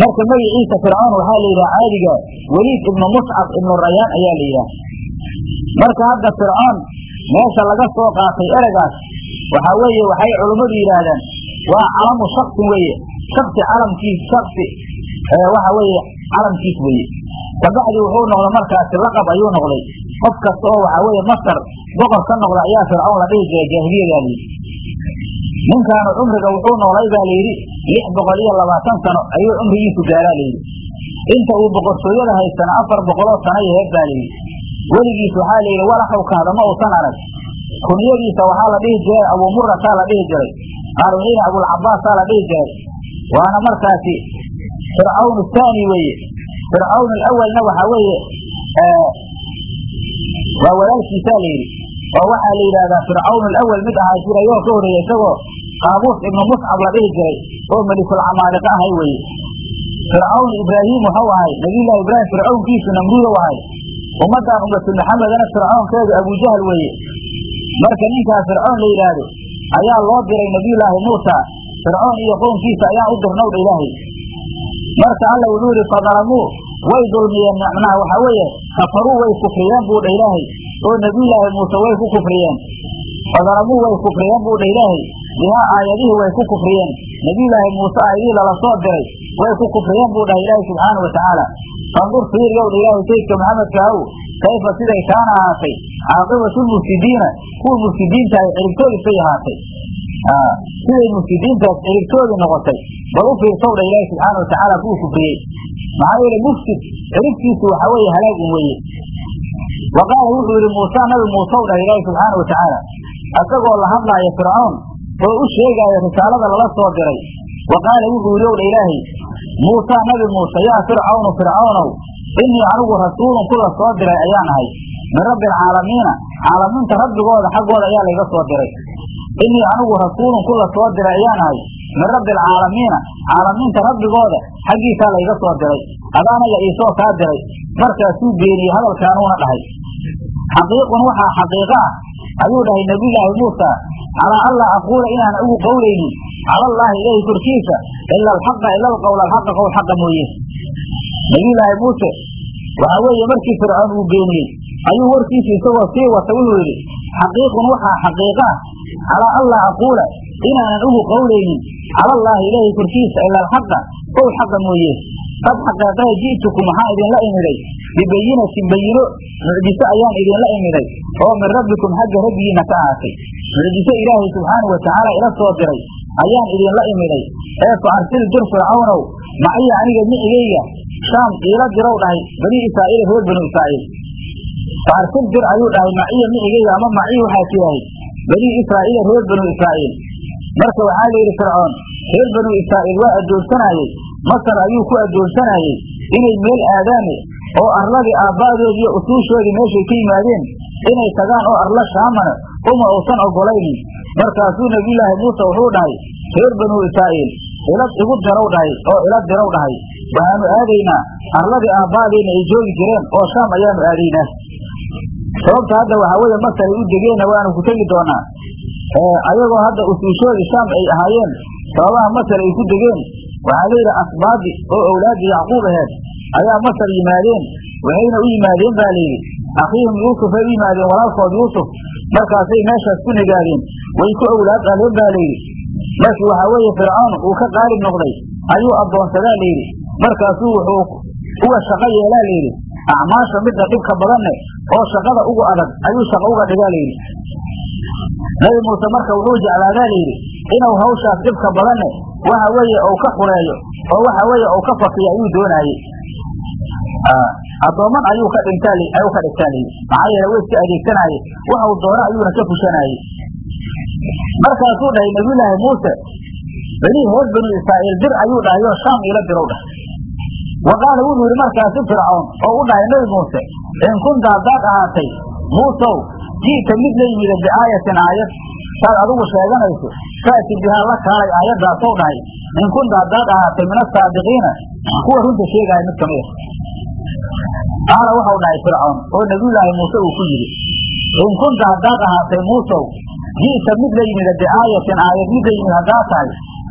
Marka magiciisa fircoon waxaa la yidhaha caadiga weliid ibnu muscab ibnu rayaan ayaa la yidhaha marka hadda fircoon meesha laga soo qaatay ereygaas waxaa weeye waxay culummadu yidhaahdaan waa calamu shaksin weeye shaksi calamkiis shaksi waxa weeye calamkiis weeye kabacdi wuxuu noqday markaasi laqab ayuu noqday. Qof kasta oo waxaa weeye masar boqor ka noqda ayaa fircoon la dhihi jiray jaahiliyadaa layidhi ninkaanu cumriga wuxuu noolay baa layidhi lix boqol iyo labaatan sano ayuu cumrigiisu gaaraa layidhi inta uu boqortooyada haystana afar boqoloo sano yaheed baa layidhi weligiis waxaa layidhi walaxawkaada ma uusan arag. Kunyadiisa waxaa la dhihi jiray abumurataa la dhihi jiray qaarwixiina abulcabaasaa la dhihi jiray. Waana markaasi fircawn thaani weeye fircawn alawalna waxaa weeye waa walaalkiisaa la yidhi. Oo waxaa la yidhahdaa fircawn alawal mid ahaa jirayoo ka horreeya isagoo qaabuus ibnu muscab la dhihi jiray oo melikulcamaaliqa ahay weeye. Fircawn ibraahim waxau ahay nabiyullahi ibraahim fircawnkiisu namruudow ahay. Ummaddan ummatu maxamedana fircoonkeedu abujahal weeye. Marka ninkaa fircoon la yidhaahdo ayaa loo diray nabiyullaahi muusa. Fircoon iyo qownkiisa ayaan u dirnowdha ilaahay marka alla wuxuu yidhi fadalamuu way dulmiyeen macnaha waxaa weeye. Kafaruu way kufriyeen buu dha ilaahay. Oo nebiyullaahi muuse way ku kufriyeen. Fadalamuu way kufriyeen buu dha ilaahay. Bihaa aayadihii way ku kufriyeen. Nebiyullaahi muuse aayadihii lala soo diray way ku kufriyeen buu dhahay ilaahay subxaana wa tacaala. Fandur fiiryow dha ilaahay saydka maxamedka ahow kayfa siday kaana ahaatay? Caaqibatu lmufsidiina kuwa mufsidiinta ay ciribtoodisay ahaatay siday mufsidiintaas ciribtoodii noqotay bal u fiirsow dha ilaahi subxaana wa tacaala kuwa kufriyey maxaa yeele mufsid ciribtiisu waxaa weeye halaagin weeye. Wa qaala wuxuu yidhi muuse nabi muusew dhah ilaahi subxaana wa tacaala isagoo la hadlaaya fircoon oo u sheegaayo risaalada lala soo diray. Wa qaala wuxuu yidhi ow dha ilaahay muusa nabi muuse yaa fircawnu fircawnow innii anigu rasuulun kula soo diray ayaan ahay. Min rabbi alcaalamiina caalamiinta rabbigooda xaggooda ayaa layga soo diray innii anigu rasuulun kula soo diray ayaan ahay min rabbi alcaalamiina caalamiinta rabbigooda xaggiisaa layga soo diray adaanaga iisoo kaa diray markaasuu beeniyey hadalkaanuuna dhahay. Xaqiiqun waxaa xaqiiqo ah ayuu dhahay nebiyulaahi muusa calaa anlaa aquula inaan ugu qowlaynin cala allaahi ilaahi korkiisa ila alxaqa ila alqowla alxaqa qowl xaqa mooye. Nebiyulaahi muuse waxaa weeye markii fircoon uu beeniyey ayuu warkiisa isagoo sii wata wuxuu yidhi xaqiiqun waxaa xaqiiqo ah calaa anlaa aquula inaanan ugu qowlaynin cala allaahi ilaahi korkiisa ila alxaqa qowl xaqa mooye. Qad xaqeeqahe ji'tukum waxaan idinla imiday bibayinatin bayino. Mucjiso ayaan idinla imiday oo min rabbikum xagga rabbigiina ka ahaatay. Mucjiso ilaahay subxaanau watacaala ila soo diray. Ayaan idinla imiday ee fa arsil dir fircawnow maciya aniga micigayga shaam iila dirow dhahay bani israa'iil reer banu israa'iil. Fa arsil dir ayuu dhahay maciya micigayga ama maciy waxaa tidaahay bani israa'iila reer banu israa'iil. Marka waxaa la yidhi fircoon reer banu israa'iil waa addoonsanaayey masar ayuu ku addoonsanaayey inay meel aadaane oo arladii aabba'doodii iyo usuushoodii meeshay ka yimaadeen? Inay tagaan oo arla shaamana uma uusan ogolaynin markaasuu nebiyulaahi muuse wuxuu dhahay reer banu israa'iil ilad igu dirow dhahay oo ila dirow dhahay. Waxaanu aadaynaa arladii aabba'deenna ay joogi jireen oo shaam ayaanu aadaynaa sababta hadda waxaa weeye masar ay u degeenna waanu ku tegi doonaa. Ayagoo hadda usuushoodii shaam ay ahaayeen sababaha masar ay ku degeen waxaa layidhi asbaadi oo owlaadii yacquub aheed ayaa masar yimaadeen waxayna u yimaadeen baa layidhi akhiihim yuusuf ay u yimaadeen walaalkood yuusuf markaasay meeshaas ku nagaadeen way ku owlaad dhaleen baa layidhi markii waxaa weeye fircawn uu ka qaalib noqday ayuu addoonsadaa layidhi markaasuu wuxuu uga shaqo yeelaa layidhi acmaasha midda dhibka badanne oo shaqada ugu adag ayuu shaqo uga dhigaa layidhi nabi muuse marka wuxuu jeclaadaa layidhi inuu hawshaas dhibka badanne waxa weeye uu ka xureeyo oo waxa weeye uu ka fakiyo ayuu doonaayey addooman ayuu ka dhintaa ayuu ka dhigtaa layidhi maxaa yeele way iska adeegsanaaye waxau doono ayuuna ka fushanaayey. Markaasuu dhahay nabiyulaahi muuse beni reer banu israa'iil dir ayuu dhahay oo shaam iila dirow dhah wa qaala wuxuu yidhi markaasi fircawn oo u dhahay nabi muuse in kunta haddaad ahaatay muusow ji'ta mid la yimida biaayatin aayad saad adigu sheeganayso faati bihaa la kaalay aayaddaasou dhahay in kunta haddaad ahaatay min asaadiqiina kuwa runta sheegaya mid ka mid a qaala waxau dhahay fircawn oo nabiyulaahi muuse uu ku yidhi in kunta haddaad ahaatay muusow ji'ta mid la yimida biaayatin aayad mid la yimid haddaad tahay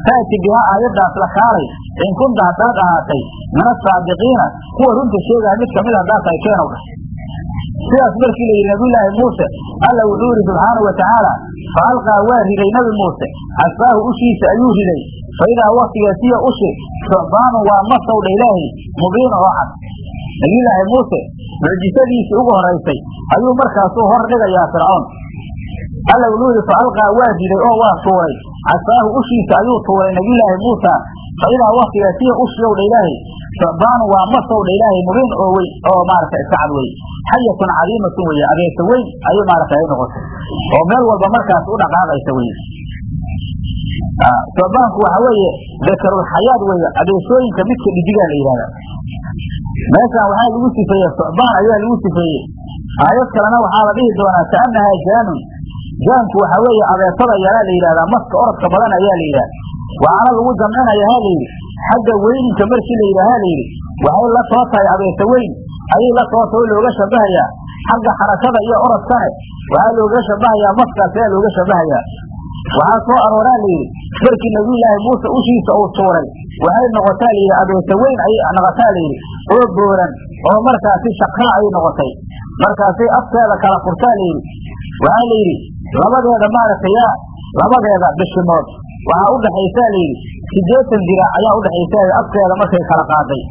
faati bihaa aayaddaas la kaalay in kunta haddaad ahaatay min asaadiqiina kuwa runta sheegaya mid ka mid haddaad tahay keenow dhah sidaas markii la yidhi nabiyulaahi muuse alla wuxuu yidhi subxaanau watacaala fa alqaa waa riday nabi muuse casfaahu ushiisa ayuu riday fa idaa waktigeesiya ushi sucbaanu waa masowdha ilaahi mubiina oo cad. Nabiyulaahi muuse mucjisadiisii ugu horaysay ayuu markaasuu hor dhigayaa fircoon. Alla wuxuu yidhi fa alqaa waa riday oo waa tuuray casfaahu ushiisa ayuu tuuray nabiyulaahi muusa fa idaa waktigeesiya ushiyowdha ilaahi sucbaanu waa masowdha ilaahi mubiin oo wey oo maarata iska cad wey xayatun cadiimatun weye abeesa weyn ayay maarata ay noqotay. Oo meel walba markaas u dhaqaaqaysa weye sucbaanku waxa weeye dakarulxayaad weye abeesooyinka midka dhidigaa la yidhahda meeshaan waxaa lagu sifeeye sucbaan ayaa lagu sifeeyey. Aayad kalena waxaa la dhihi doonaa kaanahaa jaanun. Jaanku waxa weeye abeesada yaraa la yidhahdaa maska orodka badan ayaa la yidhahda waxaana lagu jamcinaya ha layidhi xagga weyninka markii la yidhaha layidhi waxay la soo tahay abeesa weyn. Ayay la soo tahay looga shabahayaa xagga xarakada iyo orodkane waxaa looga shabahayaa maskaas ayaa looga shabahayaa waxaa soo arooraa layidhi markii nabiyulaahi muuse ushiisa uu tuuray waxay noqotaa layidhi abeesa weyn ayay noqotaa layidhi oo booran oo markaasi shaqaa ayay noqotay. Markaasay afkeeda kala furtaa layidhi waxaa layidhi labadeeda maaragtay yaa labadeeda bishimood. Waxaa udhaxaysaa layidhi sideetan diraac ayaa udhaxaysa afkeeda markay kala qaaday.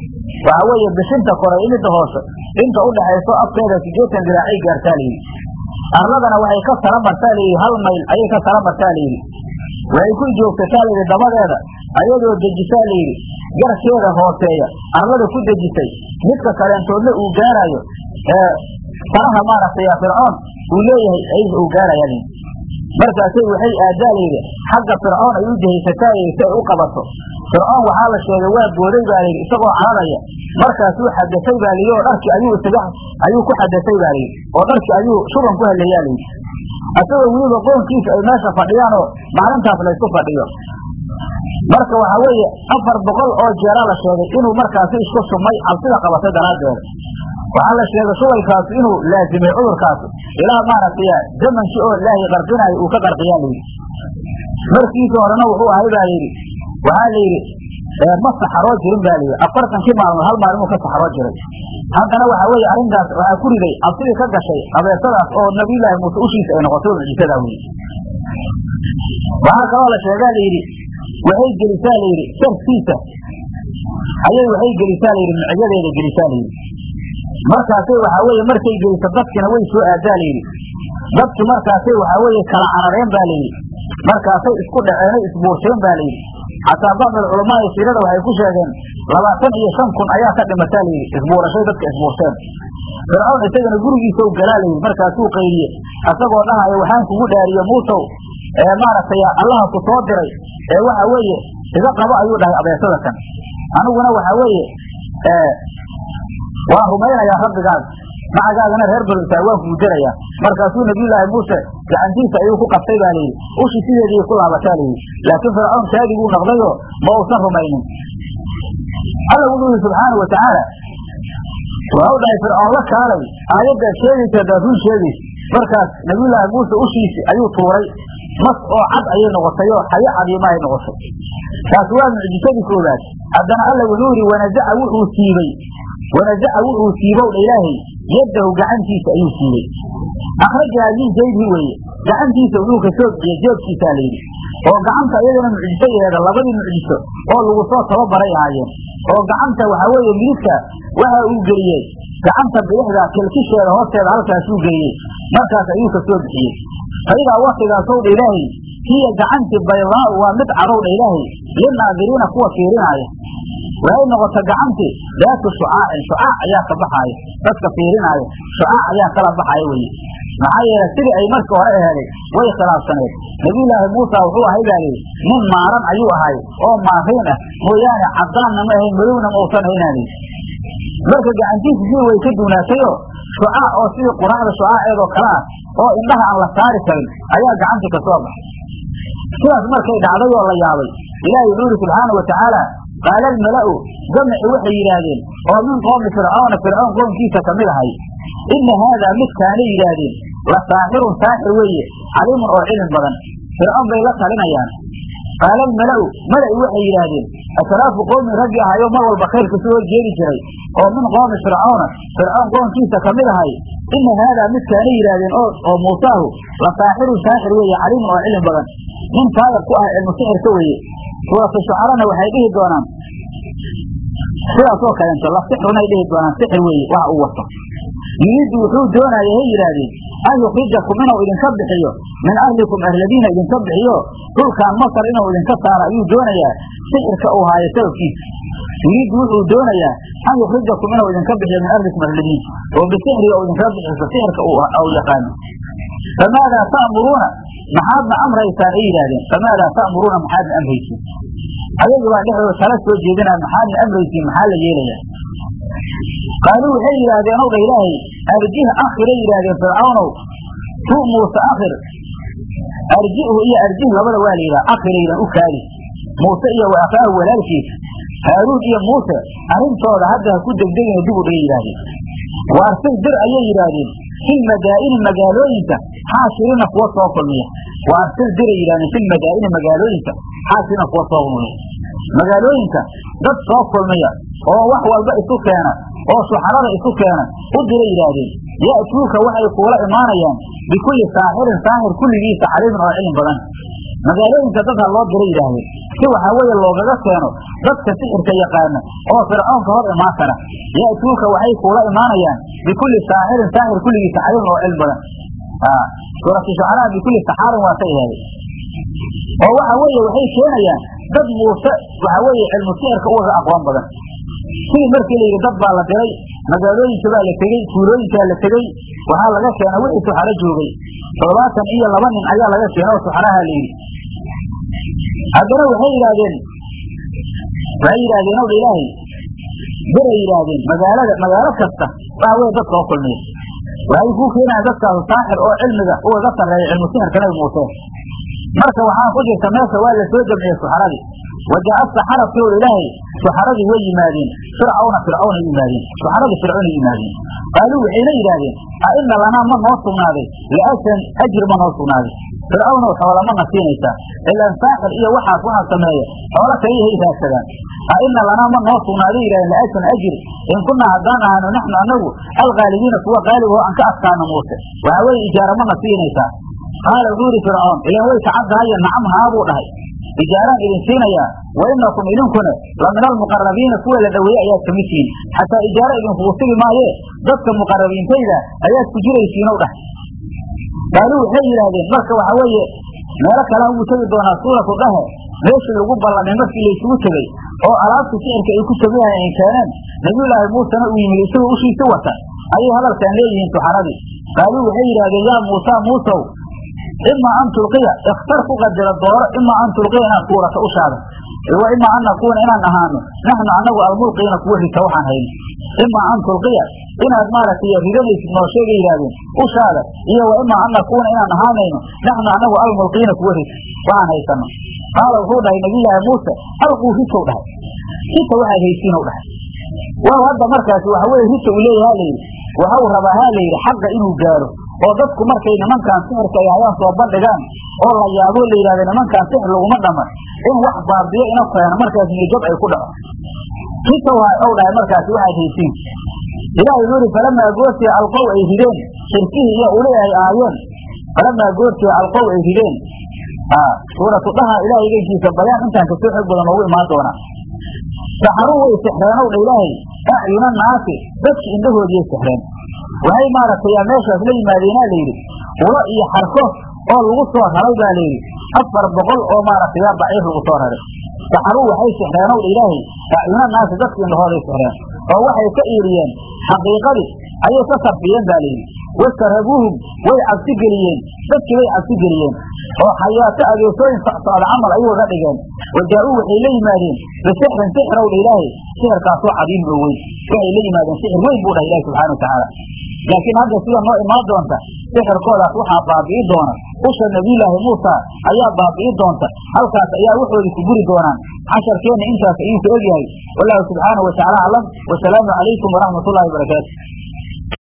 Waxa weeye bishinta kore iyo midda hoose. Inta udhaxayso afkeeda sideetan diraacay gaartaa layidhi arladana waxay ka tala martaa layidhi hal mayl ayay ka tala martaa layidhi waxay ku joogsataa layidhi dabadeeda ayadoo dejisaa layidhi garkeeda hooseeya arlada ku dejisay. Midka kaleentoodna uu gaarayo. Ee faraha maaragtay fircoon uu leeyahay uu gaaraya layidhi markaasay waxay aadaa layidhi xagga fircoon ay u jahaysataa layidhi si ay u qabato. Fircoon waxaa la sheegay waa booday baa layidhi isagoo cararaya markaasuu xadasay baa layidhi oo dharkii ayuu isaga ayuu ku xadasay baa layidhi oo dharkii ayuu shuban ku helayaa layidhi asagoo weliba qoonkiisa ay meesha fadhiyaan oo maalintaas laysku fadhiyo. Marka waxa weeye afar boqol oo jeeraa la sheegay inuu markaasi isku sumay cabsida qabatay daraaddeeda waxaa la sheegay shubalkaasi inuu laazimay cudurkaasi ilaa maaragtay zamankii oo ilaahay qarqinayo uu ka qarqiyaa layidhi markiisa horena wuxuu ahay baa layidhi waxaa la yidhi ma saxaroo jirin ba layidhi afartankii maalmood hal maalmuu ka saxaroo jiray. Haddana waxa weeye arrintaas waxaa ku riday cabsidii ka gashay abeesadaas oo nabiyulaahi muuse ushiisa ay noqotay mucjisadaa weye waxaa kaloo la sheegaa layidhi waxay gelisaa layidhi sharkiisa ayay waxay gelisaa layidhi micyadeeda gelisaa layidhi markaasay waxaa weeye markay geliso dadkina way soo aadaa layidhi. Dadki markaasay waxaa weeye kala carareen ba layidhi. Markaasay isku dhaceenay isbuurteen ba layidhi. Xataa bacd alculamaai siirada waxay ku sheegeen labaatan iyo shan kun ayaa ka dhimataa layidhi isbuurashay dadka isbuurteen. Fircawn isagana gurigiisa galaa layidhi markaasuu qayliye asagoo dhahayo waxaan kugu dhaariye muusow ee maaragtay allaha ku soo diray. Ee waxa weeye iga qabo ayuu dhahay abeesada kan aniguna waxa weeye waan rumaynayaa rabbigaaga macagaagana reer israiil waan kugu darayaa markaasuu nabiyulaahi muuse gacantiisa ayuu ku qabtay baa layidhi. Ushi sideedii ku laabataa layidhi. Laakiin fircoon kaadiguu noqdayoo ma uusan rumaynin. Alla wuxuu yihi subxaana wa tacaala waxau dhahay fircoon la kaalay aayaddaad sheegaysa hadaad run sheegaysa. Markaas nabiyulaahi muuse ushiisi ayuu tuuray. Mas oo cad ayay noqotay oo xayo cadiima ay noqotay. Taas waa mucjisadii koobaad haddana alla wuxuu yidhi wanazaca wuxuu siibey wanazaca wuxuu siibow dha ilaahay yaddahu gacantiisa ayuu siibey akhrajaha min jaybihi weeye gacantiisa wuxuu ka soo bixiyey jeebkiisaa layidhi oo gacanta iyadana mucjisadeeda labadii mucjiso oo lagu soo tababaray ahaayeen oo gacanta waxaa weeye midigta waxa uu geliyey gacanta bidixda kilkisheeda hoosteeda halkaasuu geliyey markaas ayuu ka soo bixiyey faidaa waktigaasow dha ilaahay hiya gacanti baydaau waa mid cadow dha ilaahay linaadiriina kuwa fiirinaaya waxay noqota gacanti daatu shucaacin shucaac ayaa ka baxaaya dadka fiirinaaya shucaac ayaa kala baxaya weye maxaa yeele sidii ay marka hore aheeday way khilaafsaneed nabiyulaahi muusa wuxuu ahay baa nin maaran ayuu ahay oo maariin ah. Mooyaane cadaanna ma ahayn madowna ma uusan haynaa lihi marka gacantiisa sidii way ka duunaatayoo shucaac oo sidii quraacda shucaaceedoo kale ah oo indhaha aan la saari karin ayaa gacanti ka soo baxay. Sidaas markay dhacday oo la yaabay ilaahay wuxuu yidhi subxaanau watacaala qaala almala'u jamaci waxay yidhaahdeen oo min qoomi fircawna fircoon qoomkiisa ka mid ahay inna haadaa midkaanay yidhaahdeen la saaxirun saaxir weeye caliimun oo cilmi badan fircoon bay la talinayaan qaala almala'u mala'i waxay yidhaahdeen ashraafu qowmin raggi ahayo mar walba khayrka soo horjeedi jiray oo min qoomi fircawna fircoon qoomkiisa ka mid ahay inna haadaa midkaanay yidhaahdeen oo muusaahu la saaxirun saaxir weeye caliimun oo cilmi badan nin taayar ku ah cilmu sixirka weeye suuratu shucarana waxay dhihi doonaan sidaasoo kaleento la sixrunay dhihi doonaan sixir weeye waxa uu wato. Yuriidu wuxuu doonaya hay yidhaahdeen an yukhrijakum inuu idinka bixiyo min ahlikum ahladiina idinka bixiyo dhulkaan masar inuu idinka saaro ayuu doonayaa sixirka uu haayo sababkiisa yuriidu wuxuu doonayaa an yukhrijakum inuu idinka bixiyo min ahlikum ahladiin oo bisixriga uu idinkaga bixiso sixirka uu yaqaano. Famaadaa ta'muruuna maxaadna amraysaan ay yidhahdeen famaadaa ta'muruuna maxaadna amraysiin ayagu baa dhexdooda tala soo jeedinaa maxaadna amraysiin maxaa la yeelayaa? Qaaluu waxay yidhaahdeen ow dha ilaahay arjih akhiray yidhaahdeen fircawnow. Tu muuse akhir arjihu iyo arjih labada waa la yidhaha akhiraydan u kaadi. Muuse iyo wa akhaahu walaalkiis haaruun iyo muuse arrintooda hadda ha ku degdegina dib u dhigay yidhaahdeen. Wa arsil dir ayay yidhaahdeen fil madaa'ini magaalooyinka xaashirina kuwa soo kulmiya wa arsil diray yidhahdeen fil madaa'ini magaalooyinka xaashirina kuwa soo kulmiya magaalooyinka dad soo kulmiya oo wax walba isu keena oo suxarada isu keena u dira yidhaahdeen ya'tuuka waxay kuula imaanayaan bikulli saaxirin saaxir kulligiisa caliimin oo cilmi badan magaalooyinka dadha loo dira yidhaahdeen si waxaa weeye loogaga keeno dadka sixirka yaqaana oo fircoonka hor imaan kara. Ya'tuuka waxay kuula imaanayaan bikulli saaxirin saaxir kulligiisa caliimin oo cilmi badan. Suuratu shucaraa bikulli saxaarin waatay aheeday oo waxa weeye waxay keenayaan dad muuse waxa weeye cilmu sixirka uwaga aqoon badan. Sidii markii la yidhi dad baa la diray magaalooyinka baa la tegey tuulooyinkaa la tegey waxaa laga keena wixii suxaro joogay. Toddobaatan iyo laba nin ayaa laga keena oo suxaraha la yidhi haddana waxay yidhaahdeen waxay yidhahdeen ow ilaahay. Beray yidhaahdeen magaalada magaalo kasta waxa weye dad soo kulmiya waxay kuu keenayaan dadkaas saaxir oo cilmiga ugaga sarreeya cilmu sixirka nabi muuse. Marka waxaa ku jirta meesha waa la soo jamciyey suxaradii wajaa saxaratu ilaahay suxaradii way yimaadeen. Fircawna fircawna yimaadeen. Suxaradii fircawna yimaadeen. Qaaluu waxayna yidhaahdeen a ina lanaa ma noo sugnaaday? Liajran ajir ma noo sugnaaday fircawnow xoolama na siinaysaa ilaan saaxir iyo waxaas waxaa sameeya xoolo kaliyahay raadsadaan a ina lanaa ma noo sugnaaday yidhahdeen liajran ajir. In kunaa haddaan ahano naxnu anagu alqaalibiina kuwa qaaliboo aan ka adkaano muuse. Waxaa weeye ijaara ma na siinaysaa qaala wuxuu yidhi fircoon ilaan way kacaddahaye nacam haa buu dhahay. Ijaaraan idin siinayaa wa inakum idinkuna la min almuqarabiina kuwa la dhoweeye ayaad ka mid tihiin. Xataa ijaaro idinkugu sigi maaye dadka muqarabiintayda ayaad ku jiraysiinow dhahay qaaluu waxay yidhaahdeen marka waxaa weeye meelo kale ugu tegi doonaa suuratu dhahe meeshii lagu ballamay markii laysugu tegey oo alaabta sixirka ay ku sameyahay ay keeneen nabiyulaahi muusena uu yimid isagoo ushiisa wata ayay hadalkaan leeyihiin suxaradii qaaluu waxay yidhahdeen yaa muusa muusow imaa an tulqiya ikhtar ku qadira dooro imaa an tulqiya inaad tuurato ushaada wa imaa an nakuuna inaan ahaano naxnu anagu almulqiina kuwa rita waxaan hayno imaa an tulqiya inaad maaragtay ridanaysid noo sheega yidhahdeen ushaada iyo wa imaa an nakuuna inaan ahaanayno naxnu anagu almulqiina kuwa rita waxaan haysano qaala wuxuu dhahay nabiyllaahi muuse alquu ritow dhahay rita waxaad haysiinow dhahay waaw hadda markaasi waxa weye rita uu leeyaha layidhi waxau rabaa ha layidhi xagga inuu gaaro oo dadku markay nimankaan sixirka ay hayaan soo bandhigaan oo la yaabo la yidhahda nimankaan sixir laguma dhaman in wax baabiyo ina keeno markaas niyajab ay ku dhaco ritow ow dhahay markaasi waxaad haysiin ilahay wuxuu yidhi falamaa goortii alqow ay rideen shirkihii iyo uli ay aayeen. Falamaa goortii alqow ay rideen suuratu dhaha ilahay egenkiisa bayaan intaan ka soo xoog badan noogu imaan doona. Saxaruu way sixreenow dha ilaahay? Acyuna naasi dadki indhahoodiyay sixreen waxay maaragtay meeshaas la yimaadeenaa layidhi ulo iyo xarko oo lagu soo raray baa layidhi afar boqol oo maaragtay baciir lagu soo raray. Saxaruu waxay sixreenow dha ilaahay? Acyuna naasi dadki indhahooday sixreen oo waxay ka iiriyeen xaqiiqadii ayay ka sarfiyeen ba layidhi wasarabuuhum way cabsi geliyeen dadkii bay cabsi geliyeen oo xayaato adeesooyin socda camal ayuu ga dhigeen. Wajaa-uu waxay la yimaadeen bisixrin sixrow dha ilaahay. Sixirkaasoo cadiim oo weyn. Waxay la yimaadeen sixir weyn buu dhaha ilahi subxana watacaala laakiin hadda sida noo imaan doonta sixirkoodaas waxaa baabi'i doona. Usha nabiyulaahi muusa ayaa baabi'i doonta. Halkaas ayaa waxoodii ku guri doonaan. Casharkeenna intaas ayuu ku egyahay wallahu subxaanahu watacaala aclam. Wasalaamu calaykum waraxmat ullahi wabarakaatu